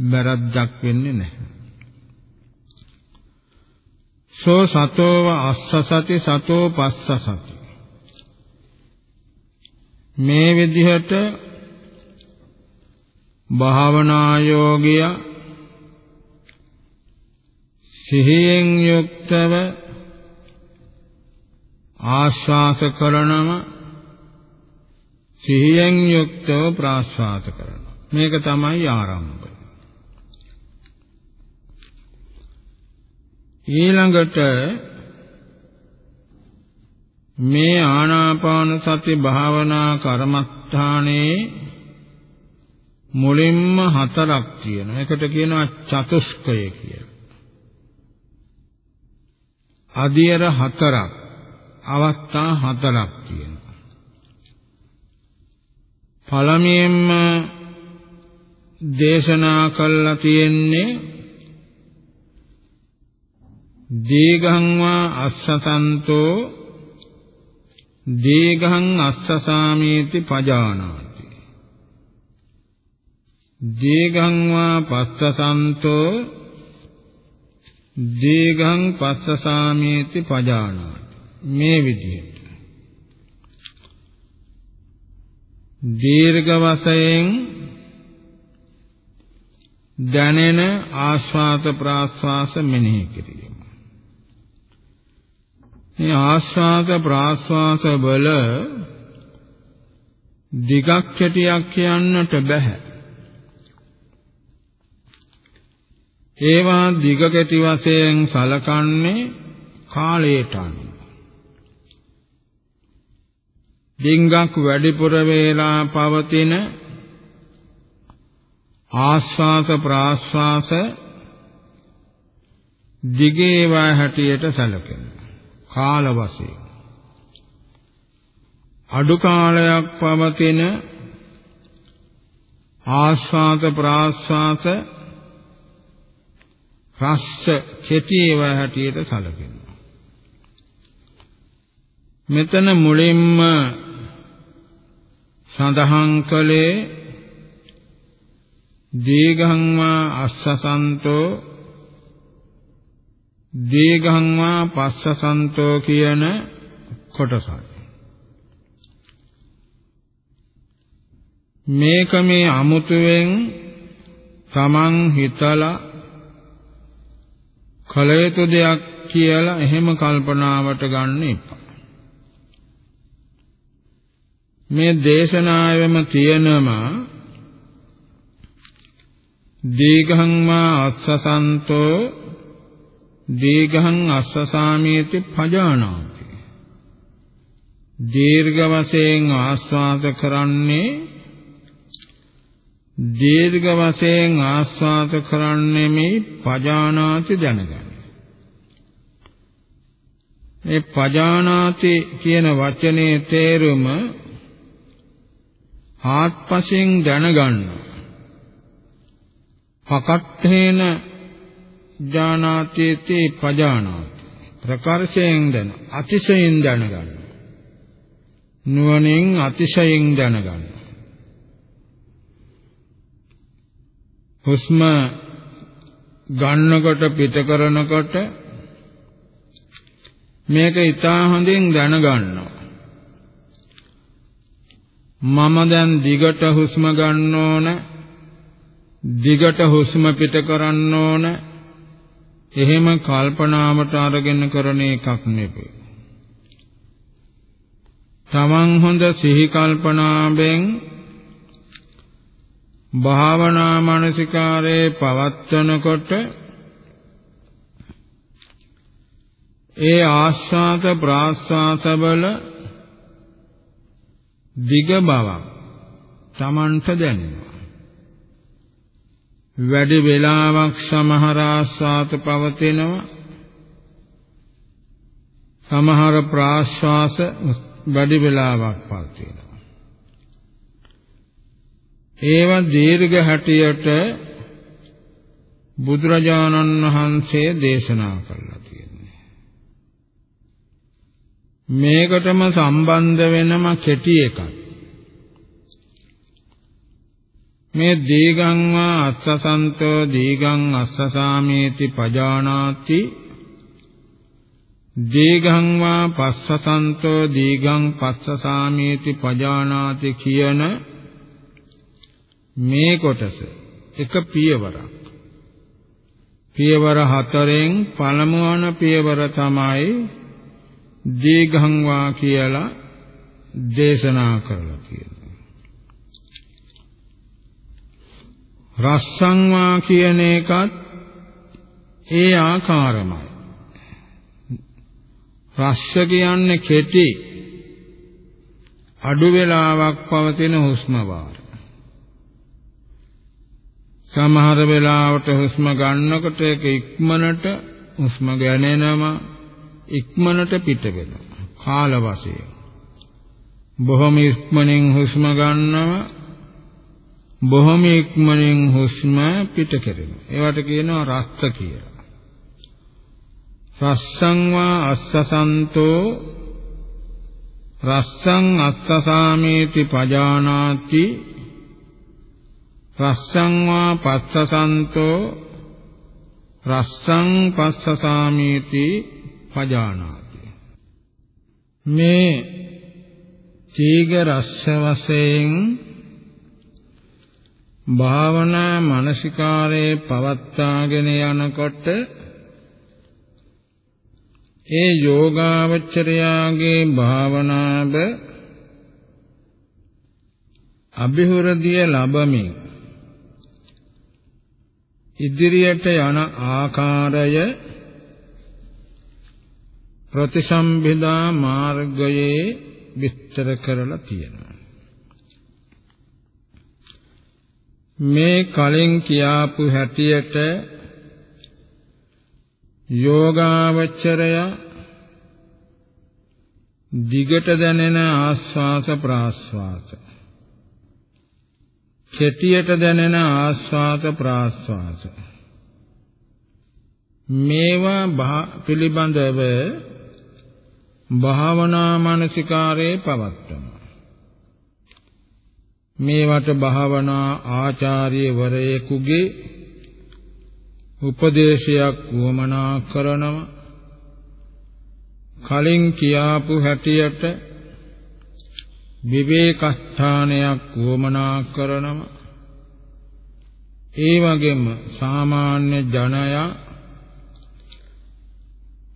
Speaker 1: බරද්දක් වෙන්නේ නැහැ. සෝ සතෝව අස්ස සති සතෝ පස්ස සති මේ විදිහට භාවනා යෝගිය සිහියෙන් යුක්තව ආශ්වාස කරනම සිහියෙන් යුක්තව ප්‍රාශ්වාස කරනවා. මේක තමයි ආරම්භය. ඊළඟට මේ ආනාපාන සති භාවනා කර්මස්ථානයේ මුලින්ම හතරක් තියෙනවා. ඒකට කියනවා චතුස්කය කියලා. අධියර හතරක් අවස්ථා හතරක් තියෙනවා. පළමුවෙන්ම දේශනා කළා තියෙන්නේ දීඝං වා අස්සසන්තෝ දීඝං අස්සසාමීති පජානාති දීඝං වා පස්සසන්තෝ දීඝං පස්සසාමීති පජානාති මේ විදිහට දීර්ඝ වශයෙන් දැනෙන ආස්වාද ප්‍රාස්වාස මෙනෙහි කිරීම මේ ආස්වාද ප්‍රාස්වාස වල දිගක් කැටියක් කියන්නට බෑ. ඒවා දිග කැටි වශයෙන් සලකන්නේ කාලයට අනුව. ඩිංගක් වැඩිපුර වේලා පවතින ආස්වාස ප්‍රාස්වාස දිගේවා හැටියට සැලකෙනවා. කාල වශයෙන් අඩු කාලයක් පවතින ආස්වාද ප්‍රාස්වාස රස්ස කෙටිව හැටියට සැලකෙනවා. මෙතන මුලින්ම සඳහන් කළේ දීඝං වා අස්සසන්තෝ දීඝං වා පස්සසන්තෝ කියන කොටසක් මේක මේ අමුතුවෙන් තමන් හිතලා කල යුතු දෙයක් කියලා එහෙම කල්පනාවට ගන්න එපා. මේ දේශනාවෙම තියෙනම දීඝං මා අස්සසන්තෝ දීඝං අස්සසාමීති පජානාති දීර්ඝ වශයෙන් ආස්වාද කරන්නේ දීර්ඝ වශයෙන් ආස්වාද කරන්නේ මේ පජානාති දැනගන්න. මේ පජානාති කියන වචනේ තේරුම ආත්පසින් දැනගන්න. පකට්ඨේන ජානාතේති පජානාති. ප්‍රකර්ෂයෙන් දැන අතිශයින් දැනගන්න. නුවණින් අතිශයින් දැනගන්න. හුස්ම ගන්නකොට පිට කරනකොට මේක ඊටා හොඳින් දැනගන්නවා මම දැන් දිගට හුස්ම ගන්න ඕන දිගට හුස්ම පිට කරන්න ඕන එහෙම කල්පනාවට අරගෙන කරන එකක් නෙවෙයි. තමන් හොඳ සිහි කල්පනාවෙන් භාවනා මානසිකාරේ පවත්වනකොට ඒ ආස්වාද ප්‍රාස්වාදවල දිග බවක් Tamanට දැනෙනවා. වැඩි වේලාවක් සමහර ආස්වාද පවතිනවා. සමහර ප්‍රාශ්වාස වැඩි වේලාවක් පවතිනවා. ඒවා දීර්ඝ හැටියට බුදුරජාණන් වහන්සේ දේශනා කළා තියෙන්නේ. මේකටම සම්බන්ධ වෙනම කෙටි එකක්. මේ දීගං වා අස්සසන්තෝ දීගං අස්සසාමේති පජානාති දීගං වා පස්සසන්තෝ දීගං පස්සසාමේති පජානාති කියන මේ කොටස එක පියවරක් පියවර හතරෙන් පළමුවන පියවර තමයි දීඝං වා කියලා දේශනා කරලා තියෙනවා. රස්සං වා කියන එකත් ඒ ආකාරමයි. රස්ස කියන්නේ කෙටි අඩු වේලාවක් පවතින හුස්ම වාර. සමහර වෙලාවට හුස්ම ගන්නකොට ඒක ඉක්මනට හුස්ම ගැනෙනවා ඉක්මනට පිට වෙනවා. කාල වශයෙන්. බොහොම ඉක්මනින් හුස්ම ගන්නවා බොහොම ඉක්මනින් හුස්ම පිට කරනවා. ඒවට කියනවා රස්ත කියලා. රස්සං වා අස්සසන්තෝ රස්සං අස්සසාමේති පජානාති රස්සං වා පස්සසන්තෝ රස්සං පස්සසාමීති පජානාති. මේ තීග රස්ස වශයෙන් භාවනා මානසිකාරයේ පවත්වාගෙන යනකොට ඒ යෝගාවචරයාගේ භාවනාව අභිහුරදිය ලැබමින් ඉදිරියට යන ආකාරය ප්‍රතිසම්භිදා මාර්ගයේ විස්තර කරලා තියෙනවා. මේ කලින් කියාපු හැටියට යෝගාවචරය දිගට දැනෙන ආස්වාස ප්‍රාස්වාස කෙටියට දැනෙන ආස්වාද ප්‍රාස්වාද. මේවා පිළිබඳව භාවනා මානසිකාරයේ පවත්තම මේවට භාවනා ආචාර්යවරයෙකුගේ උපදේශයක් වමනා කරනව. කලින් කියාපු හැටියට විවේකස්ථානයක් වමනා කරනම ඒ වගේම සාමාන්‍ය ජනයා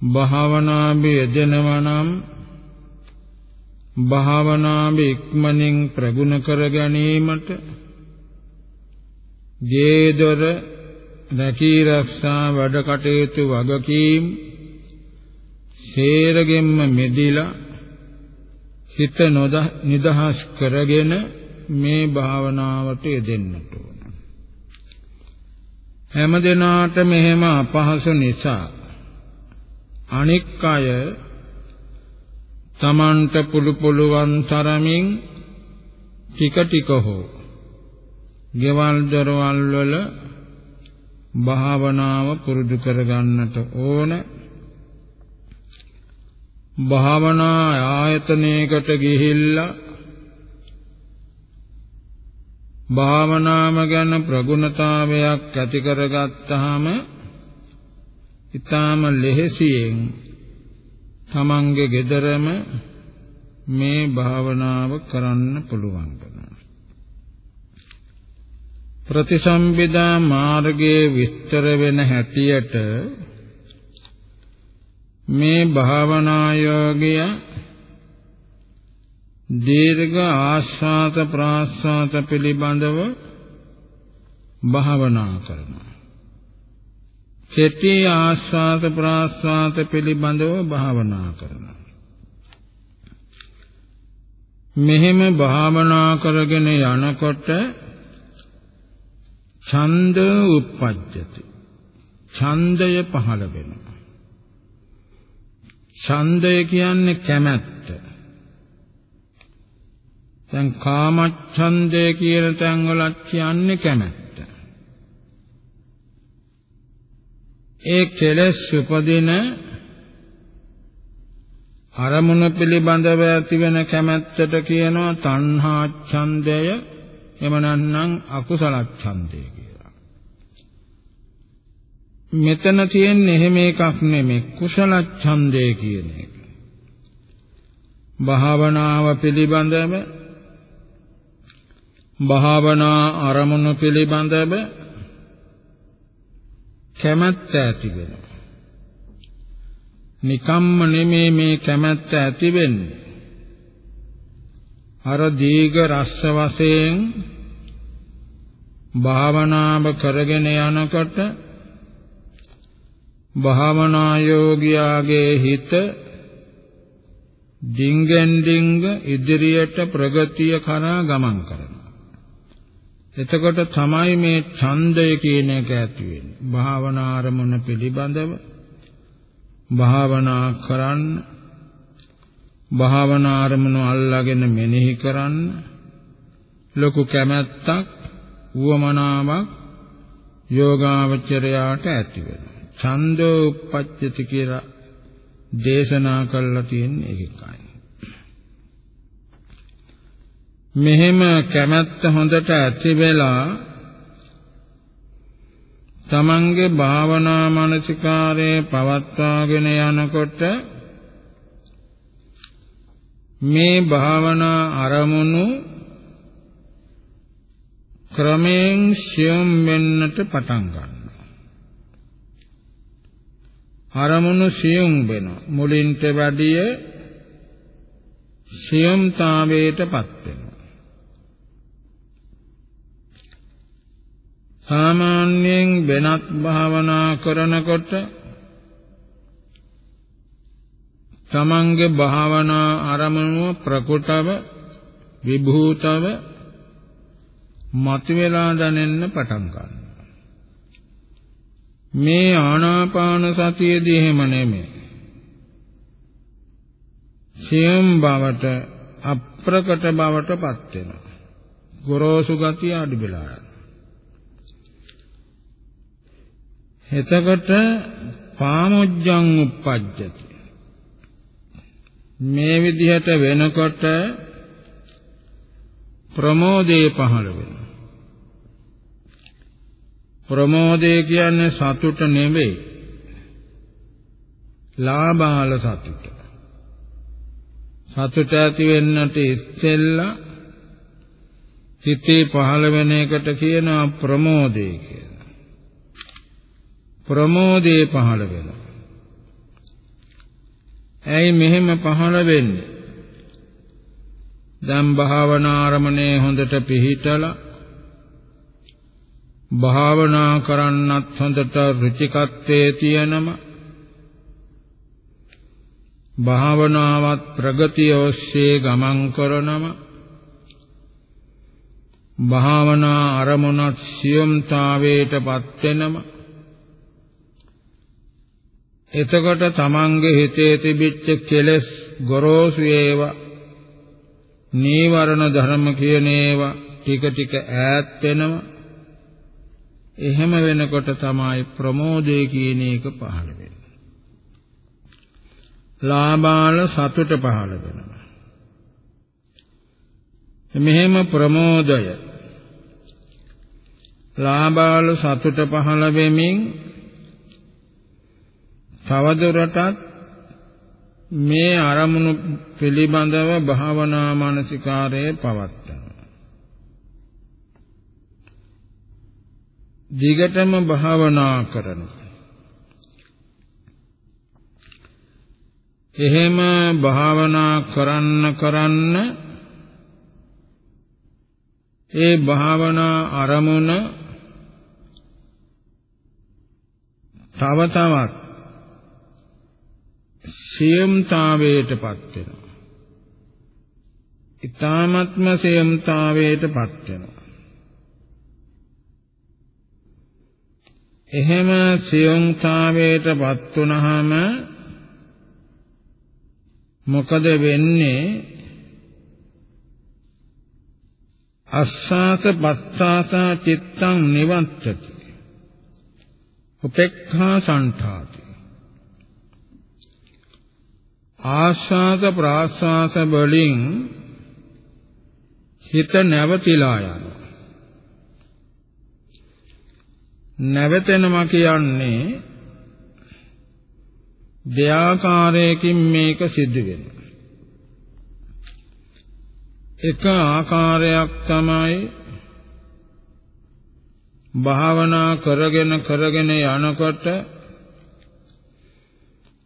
Speaker 1: භාවනාවේ යෙදෙනවා නම් භාවනාවේ ඉක්මනින් ප්‍රගුණ කර ගැනීමට ජේදර රැකී රක්ෂා වැඩ කටයුතු වගකීම් සේරගෙම්ම මෙදිලා හිත නිදහස් කරගෙන මේ භාවනාවට යෙදෙන්නට ඕන. හැම දිනාට මෙහෙම අපහසු නිසා අනික් අය තමන්ට පුළු පුළුවන් තරමින් ටික ටික හෝ ගෙවල් දොරවල් වල භාවනාව පුරුදු කරගන්නට ඕන භාවනා ආයතනයකට ගිහිල්ලා භාවනාව ගැන ප්‍රගුණතාවයක් ඇති කරගත්තාම ඊටාම ලෙහෙසියෙන් තමන්ගේ gedarama මේ භාවනාව කරන්න පුළුවන් වෙනවා ප්‍රතිසම්පදා මාර්ගයේ විස්තර වෙන හැටියට මේ භාවනා යෝගය දීර්ඝ ආස්වාද ප්‍රාස්වාද පිළිබඳව භාවනා කරනවා කෙටි ආස්වාද ප්‍රාස්වාද පිළිබඳව භාවනා කරනවා. මෙහෙම භාවනා කරගෙන යනකොට ඡන්ද උප්පජ්ජති. ඡන්දය පහළ වෙනවා. ඡන්දය කියන්නේ කැමැත්ත. දැන් කාමච්ඡන්දය කියන තැන් වල කියන්නේ කැමැත්ත. ඒ කෙලෙස් උපදින අරමුණ පිළිබඳව ඇතිවෙන කැමැත්තට කියනවා තණ්හා ඡන්දය එම නැත්නම් අකුසල ඡන්දය කියලා. මෙතන තියෙන්නේ එහෙම එකක් නෙමෙයි කුසල ඡන්දය කියන එක. භාවනාව පිළිබඳව භාවනා අරමුණු පිළිබඳව කැමැත්ත ඇති වෙනවා. නිකම්ම නෙමේ මේ කැමැත්ත ඇති වෙන්නේ. අර දීඝ රස්ස වශයෙන් භාවනාව කරගෙන යනකොට භාවනා යෝගියාගේ හිත ඩිංගෙන් ඩිංග ඉදිරියට ප්‍රගතිය කරා ගමන් කරනවා. එතකොට තමයි මේ ඡන්දය කියන එක ඇති වෙන්නේ. භාවනා අරමුණ පිළිබඳව භාවනා කරන්න භාවනා අරමුණු අල්ලාගෙන මෙනෙහි කරන්න ලොකු කැමැත්තක් උවමනාවක් යෝගාවචරයාට ඇති වෙනවා. ඡන්தோ උප්පච්චති කියලා දේශනා කළා තියෙන්නේ ඒකයි. මෙහෙම කැමැත්ත හොඳට ඇති වෙලා තමන්ගේ භාවනා මානසිකාරයේ පවත්වාගෙන යනකොට මේ භාවනා අරමුණු ක්‍රමයෙන් සියුම් වෙන්නට පටන් ගන්නවා. අරමුණු සියුම් වෙනවා. මුලින්ට වැඩිය සියුම්තාවයටපත් වෙනවා. සාමාන්‍යයෙන් වෙනත් භාවනා කරනකොට තමන්ගේ භාවනා ආරමුණුව ප්‍රකටව විභූතව මතුවලා දැනෙන්න පටන් ගන්නවා මේ ආනාපාන සතියේදී එහෙම නෙමෙයි. සියම් බවට අප්‍රකට බවටපත් වෙනවා. ගොරෝසු ගතිය අඩු වෙලා යනවා. එතකොට පාමුජ්ජං උප්පජ්ජති. මේ විදිහට වෙනකොට ප්‍රමෝදේ පහළ වෙනවා. ප්‍රමෝදේ කියන්නේ සතුට නෙවෙයි ලාභාල සතුට සතුට ඇති වෙන්නට ඉස්සෙල්ලා හිතේ පහළ වෙන එකට කියනවා ප්‍රමෝදේ කියලා ප්‍රමෝදේ පහළ වෙනවා. ඇයි මෙහෙම පහළ වෙන්නේ? දැන් භාවනා ආරමණය හොඳට පිහිටලා භාවනා කරන්නත් හොඳට රුචිකත්වයේ තියෙනම භාවනාවත් ප්‍රගතිය ඔස්සේ ගමන් කරනම භාවනා අරමුණත් සියුම්තාවයටපත් වෙනම එතකොට තමන්ගේ හිතේ තිබිච්ච කෙලෙස් ගොරෝසු ඒවා නීවරණ ධර්ම කියන ඒවා ටික ටික ඈත් වෙනවා. එහෙම වෙනකොට තමයි ප්‍රමෝදය කියන එක පහළ වෙන්නේ. ලාභාල සතුට පහළ වෙනවා. මෙහෙම ප්‍රමෝදය. ලාභාල සතුට පහළ වෙමින් තවදුරටත් මේ අරමුණු පිළිබඳව භාවනා මානසිකාරයේ පවත්තනවා. දිගටම භාවනා කරනවා. එහෙම භාවනා කරන්න කරන්න ඒ භාවනා අරමුණ තව තවත් සියම්තාවයටපත් වෙනවා. ඊ타ත්ම සියම්තාවයටපත් වෙනවා. එහෙම සියම්තාවයටපත් වුනහම මොකද වෙන්නේ? අස්සාස පස්සාස චිත්තං නිවත්තති උපේක්ඛා සංඨාති ආස්වාද ප්‍රාස්වාස වලින් හිත නැවතිලා යනවා. නැවතෙනවා කියන්නේ දෙආකාරයකින් මේක සිද්ධ වෙනවා. එක ආකාරයක් තමයි භාවනා කරගෙන කරගෙන යනකොට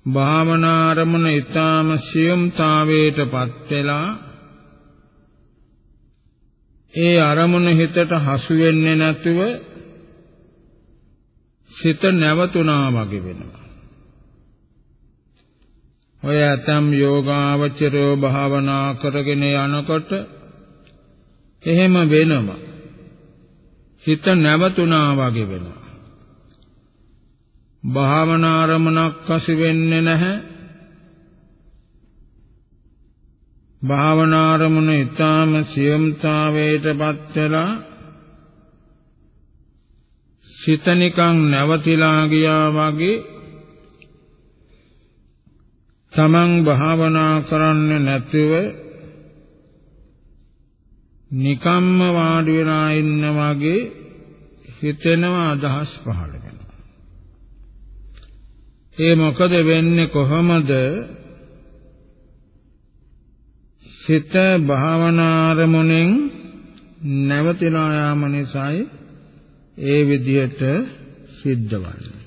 Speaker 1: භාවනා අරමුණ ඊටාම සියුම්තාවයටපත් වෙලා ඒ අරමුණ හිතට හසු වෙන්නේ නැතුව සිත නැවතුණා වගේ වෙනවා. ඔය ඇතම් යෝගාවචරෝ භාවනා කරගෙන යනකොට එහෙම වෙනවා. හිත නැවතුණා වගේ වෙනවා. භාවනා අරමුණක් අසි වෙන්නේ නැහැ. භාවනා අරමුණ ඊටාම සියම්තාවයටපත් වෙලා සිත නිකන් නැවතිලා ගියා වගේ තමන් භාවනා කරන්නේ නැතිව නිකම්ම වාඩි වෙලා ඉන්න වගේ හිතෙනවා අදහස් පහළ වෙනවා. ඒ මොකද වෙන්නේ කොහොමද? සිත භාවනා අරමුණෙන් නැවතිලා යාම නිසායි ඒ විදිහට සිද්ධ වන්නේ.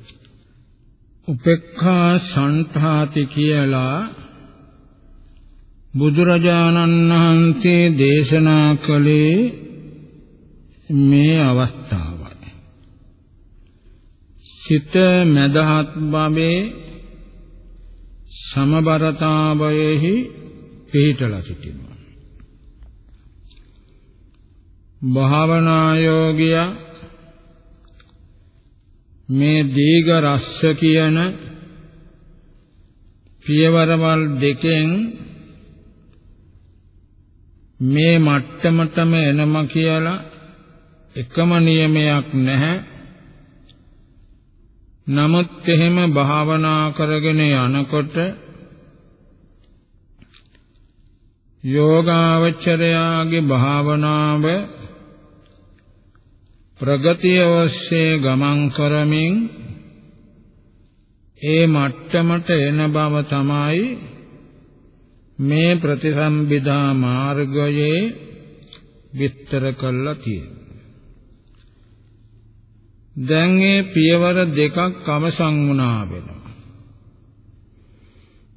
Speaker 1: උපේක්ඛා සංඨාති කියලා බුදුරජාණන් වහන්සේ දේශනා කළේ මේ අවස්ථාවයි. සිත මදහත් බවේ සමබරතාවයෙහි පිහිටලා සිටිනවා. භාවනා යෝගිය මේ දීඝ රස්ස කියන පියවරවල් දෙකෙන් මේ මට්ටමටම එනම කියලා එකම නියමයක් නැහැ. නමුත් එහෙම භාවනා කරගෙන යනකොට යෝගාවචරයාගේ භාවනාව ප්‍රගතිය ඔස්සේ ගමන් කරමින් ඒ මට්ටමට එන බව තමයි මේ ප්‍රතිසම්බිදා මාර්ගයේ විස්තර කළා තියෙනවා. දැන් මේ පියවර දෙකක් අවසන් වුණා වෙනවා.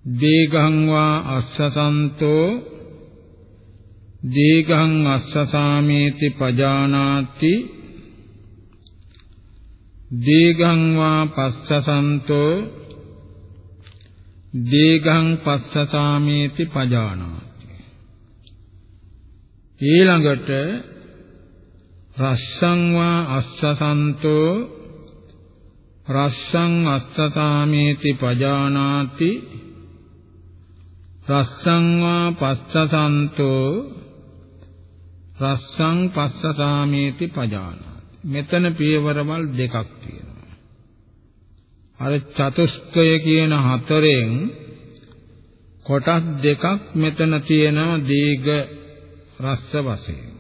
Speaker 1: දීඝං වා අස්සසන්තෝ දීඝං අස්සසාමේති පජානාති දීඝං වා පස්සසන්තෝ දීඝං පස්සසාමේති පජානාති. ඊළඟට රස්සං වා අස්සසන්තෝ රස්සං අස්සසාමේති පජානාති. රස්සං වා පස්සසන්තෝ රස්සං පස්සසාමේති පජානාති. මෙතන පියවරවල් දෙකක් තියෙනවා. අර චතුස්කය කියන හතරෙන් කොටස් දෙකක් මෙතන තියෙනවා දීඝ රස්ස වශයෙන්.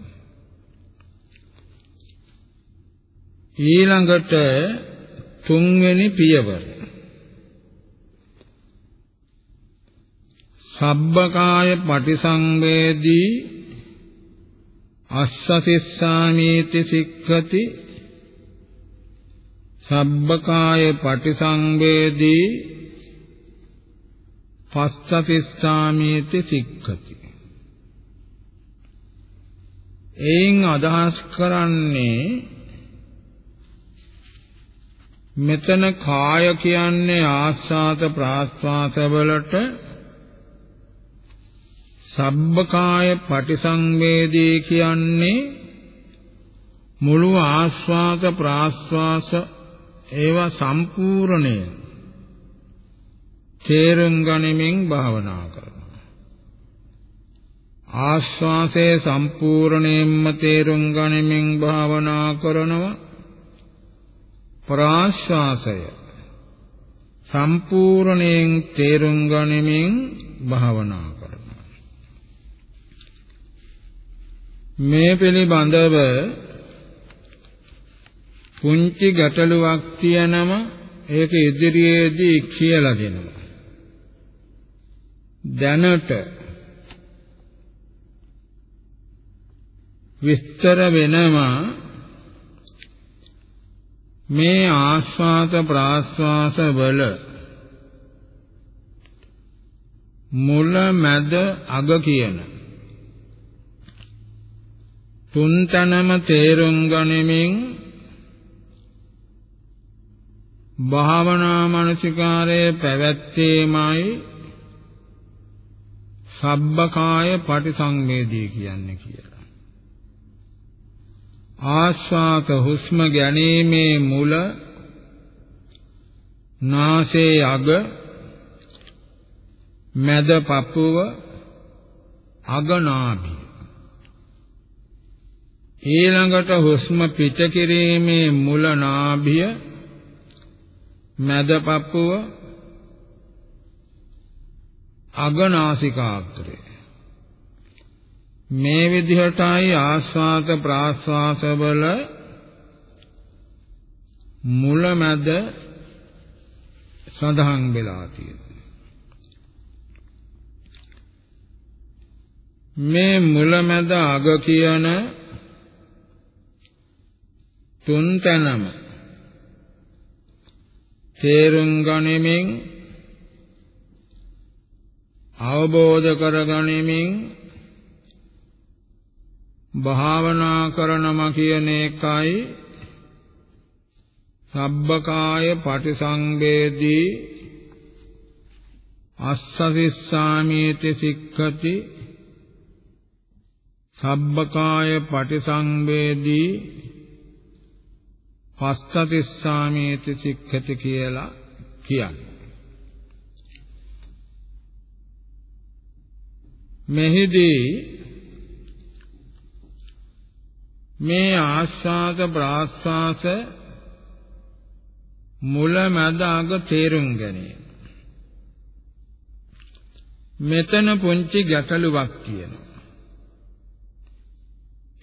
Speaker 1: ඊළඟට තුන්වෙනි පියවර. සබ්බකාය පටිසංවේදී අස්සසිස්සාමීති සික්ඛති සබ්බකාය පටිසංවේදී පස්සතිස්සාමීති සික්ඛති. එයින් අදහස් කරන්නේ මෙතන කාය කියන්නේ ආස්වාද ප්‍රාස්වාද වලට සබ්බකාය පටිසංවේදී කියන්නේ මුළු ආස්වාද ප්‍රාස්වාස ඒවා සම්පූර්ණය. තේරුම් ගනිමින් භාවනා කරනවා. ආස්වාසේ සම්පූර්ණයෙන්ම තේරුම් ගනිමින් භාවනා කරනවා. ප්‍රාශ්වාසය සම්පූර්ණයෙන් තේරුම් ගනිමින් භාවනා කරනවා. මේ පිළිබඳව පුංචි ගැටලුවක් තියෙනම ඒක ඉදිරියේදී කියලා දෙනවා. දැනට විස්තර වෙනවා මේ ආස්වාද ප්‍රාස්වාස වල මුල මැද අග කියන තුන් තැනම තේරුම් ගනිමින් භාවනා මනසිකාරයේ පැවැත්වීමයි සබ්බකාය පටිසංවේදී කියන්නේ කියලා. ආස්වාත හුස්ම ගැනීමේ මුල නාසයේ අග මැද පපුව අග නාභිය ඊළඟට හුස්ම පිට කිරීමේ මුල නාභිය මැද පපුව අග නාසිකාග්‍රය. මේ විදිහටයි ආස්වාද ප්‍රාස්වාස වල මුලමැද සඳහන් වෙලා තියෙන්නේ. මේ මුලමැද අග කියන තුන් තැනම. තේරුම් ගනිමින් අවබෝධ කර ගනිමින් භාවනා කරනම කියන එකයි සබ්බකාය පටිසංවේදී අස්සසිස්සාමීති සික්ඛති සබ්බකාය පටිසංවේදී පස්සතිස්සාමීති සික්ඛති කියලා කියන්නේ. මෙහිදී මේ ආස්වාද ප්‍රාස්වාස මුල මැද අග තේරුම් ගැනීම. මෙතන පුංචි ගැටලුවක් තියෙනවා.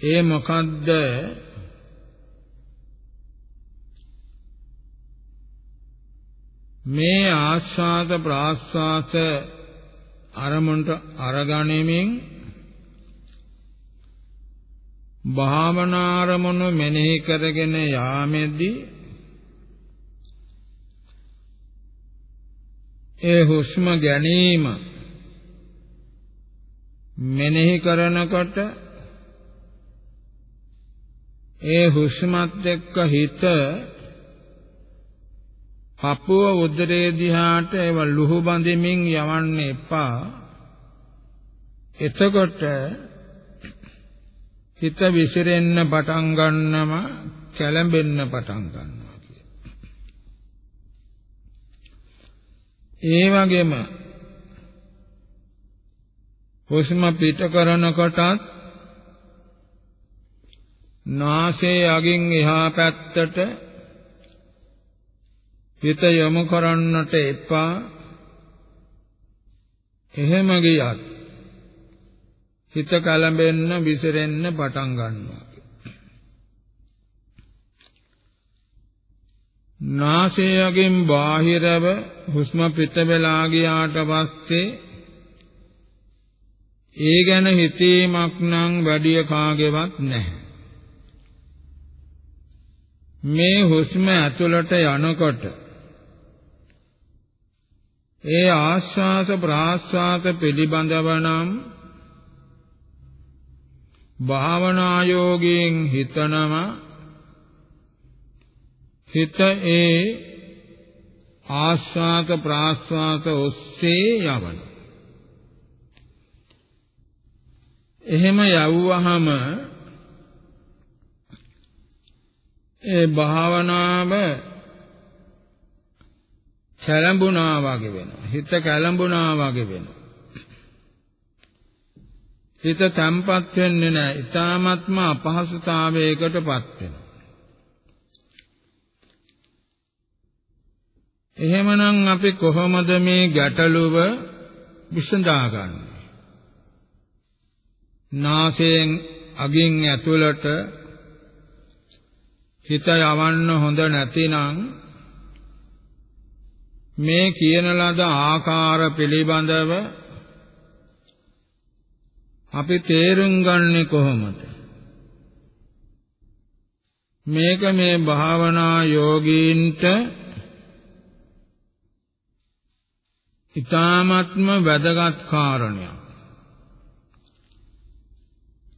Speaker 1: ඒ මොකද්ද මේ ආස්වාද ප්‍රාස්වාස අරමුණට අරගැනීමෙන් භාවනාරමුණු මෙනෙහි කරගෙන යාමේදී ඒ හුස්ම ගැනීම මෙනෙහි කරනකොට ඒ හුස්මත් එක්ක හිත පපුව උදරේ දිහාට ඒව ලුහු බඳිමින් යවන්න එපා එතකොට හිත විසිරෙන්න පටන් ගන්නම කැළඹෙන්න පටන් ගන්නවා කිය. ඒ වගේම හුස්ම පිට කරනකොටත් නාසයේ අගින් එහා පැත්තට හිත යොමු කරන්නට එපා. එහෙම ගියත් හිත කලඹෙන්න විසිරෙන්න පටන් ගන්නවා. නාසයෙන් බාහිරව හුස්ම පිට වෙලා ගියාට පස්සේ ඒ ගැන හිතීමක් නම් වැඩි කාගේවත් නැහැ. මේ හුස්ම ඇතුළට යනකොට ඒ ආශ්වාස ප්‍රාශ්වාස පිළිබඳව නම් භාවනා යෝගයෙන් හිතනම හිත ඒ ආස්වාද ප්‍රාස්වාද ඔස්සේ යවන. එහෙම යවුවහම ඒ භාවනාව කැළඹුණා වගේ වෙනවා. හිත කැළඹුණා වගේ වෙනවා. හිත තැම්පත් වෙන්නේ නැහැ. ඊ타ත්ම අපහසුතාවයකටපත් වෙනවා. එහෙමනම් අපි කොහොමද මේ ගැටලුව විසඳාගන්නේ? නාසයෙන් අගින් ඇතුළට හිත යවන්න හොඳ නැතිනම් මේ කියන ලද ආකාර පිළිබඳව අපි තේරුම් ගන්නේ කොහොමද? මේක මේ භාවනා යෝගීන්ට ඊ타ත්ම වැදගත් කාරණයක්.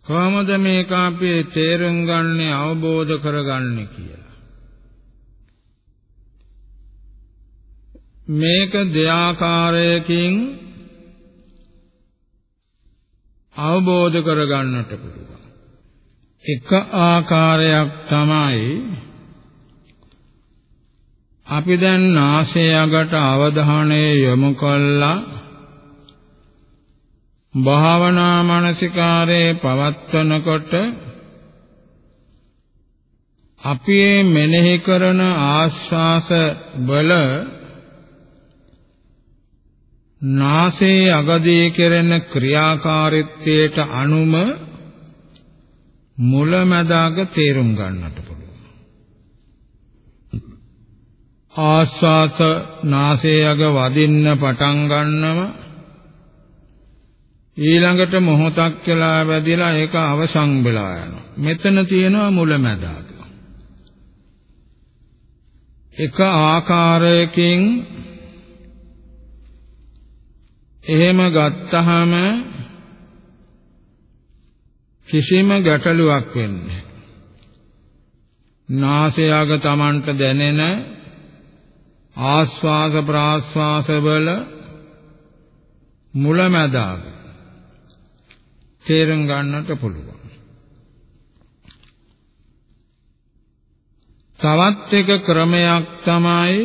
Speaker 1: කොහොමද මේක අපි තේරුම් ගන්නේ අවබෝධ කරගන්නේ කියලා? මේක දෙආකාරයකින් අවබෝධ කරගන්නට පුළුවන්. එක ආකාරයක් තමයි අපි දැන් නාසය අගට අවධානය යොමු කළා භාවනා මානසිකාරයේ පවත්වනකොට අපි මෙනෙහි කරන ආස්වාස බල නාසයේ අගදී කෙරෙන ක්‍රියාකාරීත්වයට අනුම මුලැමැදාග තේරුම් ගන්නට පුළුවන්. ආස්වාස නාසයේ අග වදින්න පටන් ගන්නම ඊළඟට මොහොතක් කියලා වැදිලා ඒක අවසන් වෙලා යනවා. මෙතන තියෙනවා මුලැමැදාග. එක ආකාරයකින් එහෙම ගත්තහම කිසිම ගැටලුවක් වෙන්නේ නාසයග Tamanට දැනෙන ආස්වාස ප්‍රාස්වාස වල මුලැමැදාග තේරුම් ගන්නට පුළුවන්. තවත් එක ක්‍රමයක් තමයි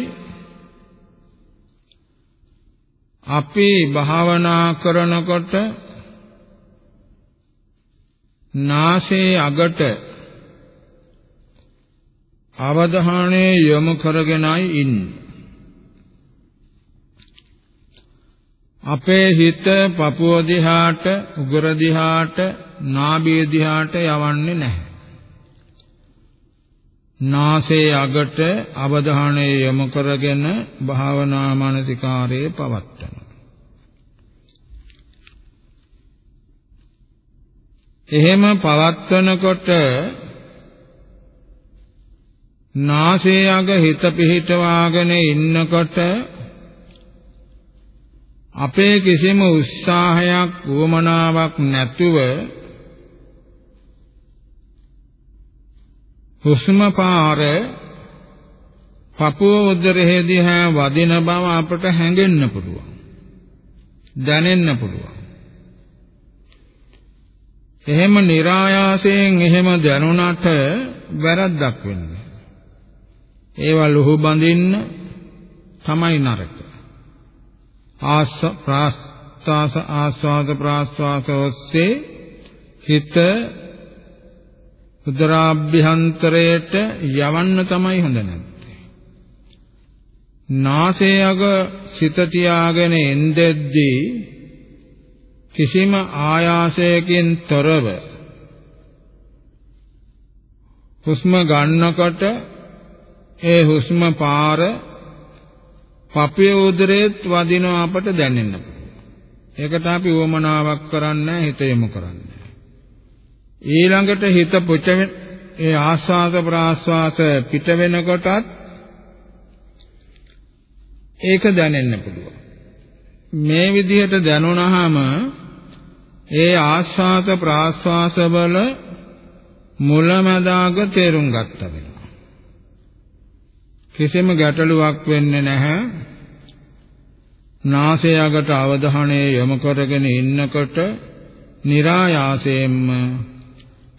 Speaker 1: අපි භාවනා කරනකොට නාසයේ අගට අවධානය යොමු කරගෙනයි ඉන්නේ. අපේ හිත පපුව දිහාට, උගර දිහාට, නාභිය දිහාට යවන්නේ නැහැ. නාසයේ අගට අවධානය යොමු කරගෙන භාවනා මානසිකාරයේ පවත්තන. එහෙම පවත්වනකොට නාසයේ අග හිත පිහිටවාගෙන ඉන්නකොට අපේ කිසිම උත්සාහයක් වමනාවක් නැතුව හුස්ම පාර පපුව උදරෙහිදී හැ වදින බව අපට හැඟෙන්න පුළුවන්. දැනෙන්න පුළුවන්. එහෙම નિરાයාසයෙන් එහෙම දැනුණට වැරද්දක් වෙන්නේ ඒවා ලුහු බඳින්න තමයි නරක. ආස්ස ප්‍රාස්වාස ආස්වාද ප්‍රාස්වාස ඔස්සේ හිත උදරාභ්‍යන්තරයට යවන්න තමයි හොඳ නැත්තේ. නාසයේ අග සිත තියාගෙන එන්දෙද්දී කිසිම ආයාසයකින් තොරව හුස්ම ගන්නකොට ඒ හුස්ම පාර පපේ උදරේත් වදිනවා අපට දැනෙන්න ඒකට අපි උවමනාවක් කරන්නේ හිත යොමු කරන්නේ. ඊළඟට හිත පුච ඒ ආස්වාද ප්‍රාස්වාස පිට වෙනකොටත් ඒක දැනෙන්න පුළුවන්. මේ විදිහට දැනුණාම ඒ ආස්වාද ප්‍රාස්වාස වල මුලමදාග තේරුම් ගත්ත වෙනවා. කිසිම ගැටලුවක් වෙන්නේ නැහැ. නාසය අගට අවධානය යොමු කරගෙන ඉන්නකොට નિરાයාසයෙන්ම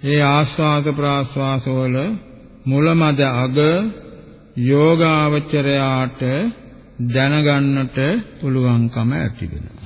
Speaker 1: ඒ ආස්වාද ප්‍රාස්වාස වල මුලමද අග යෝගාවචරයාට දැනගන්නට පුළුවන්කම ඇති වෙනවා.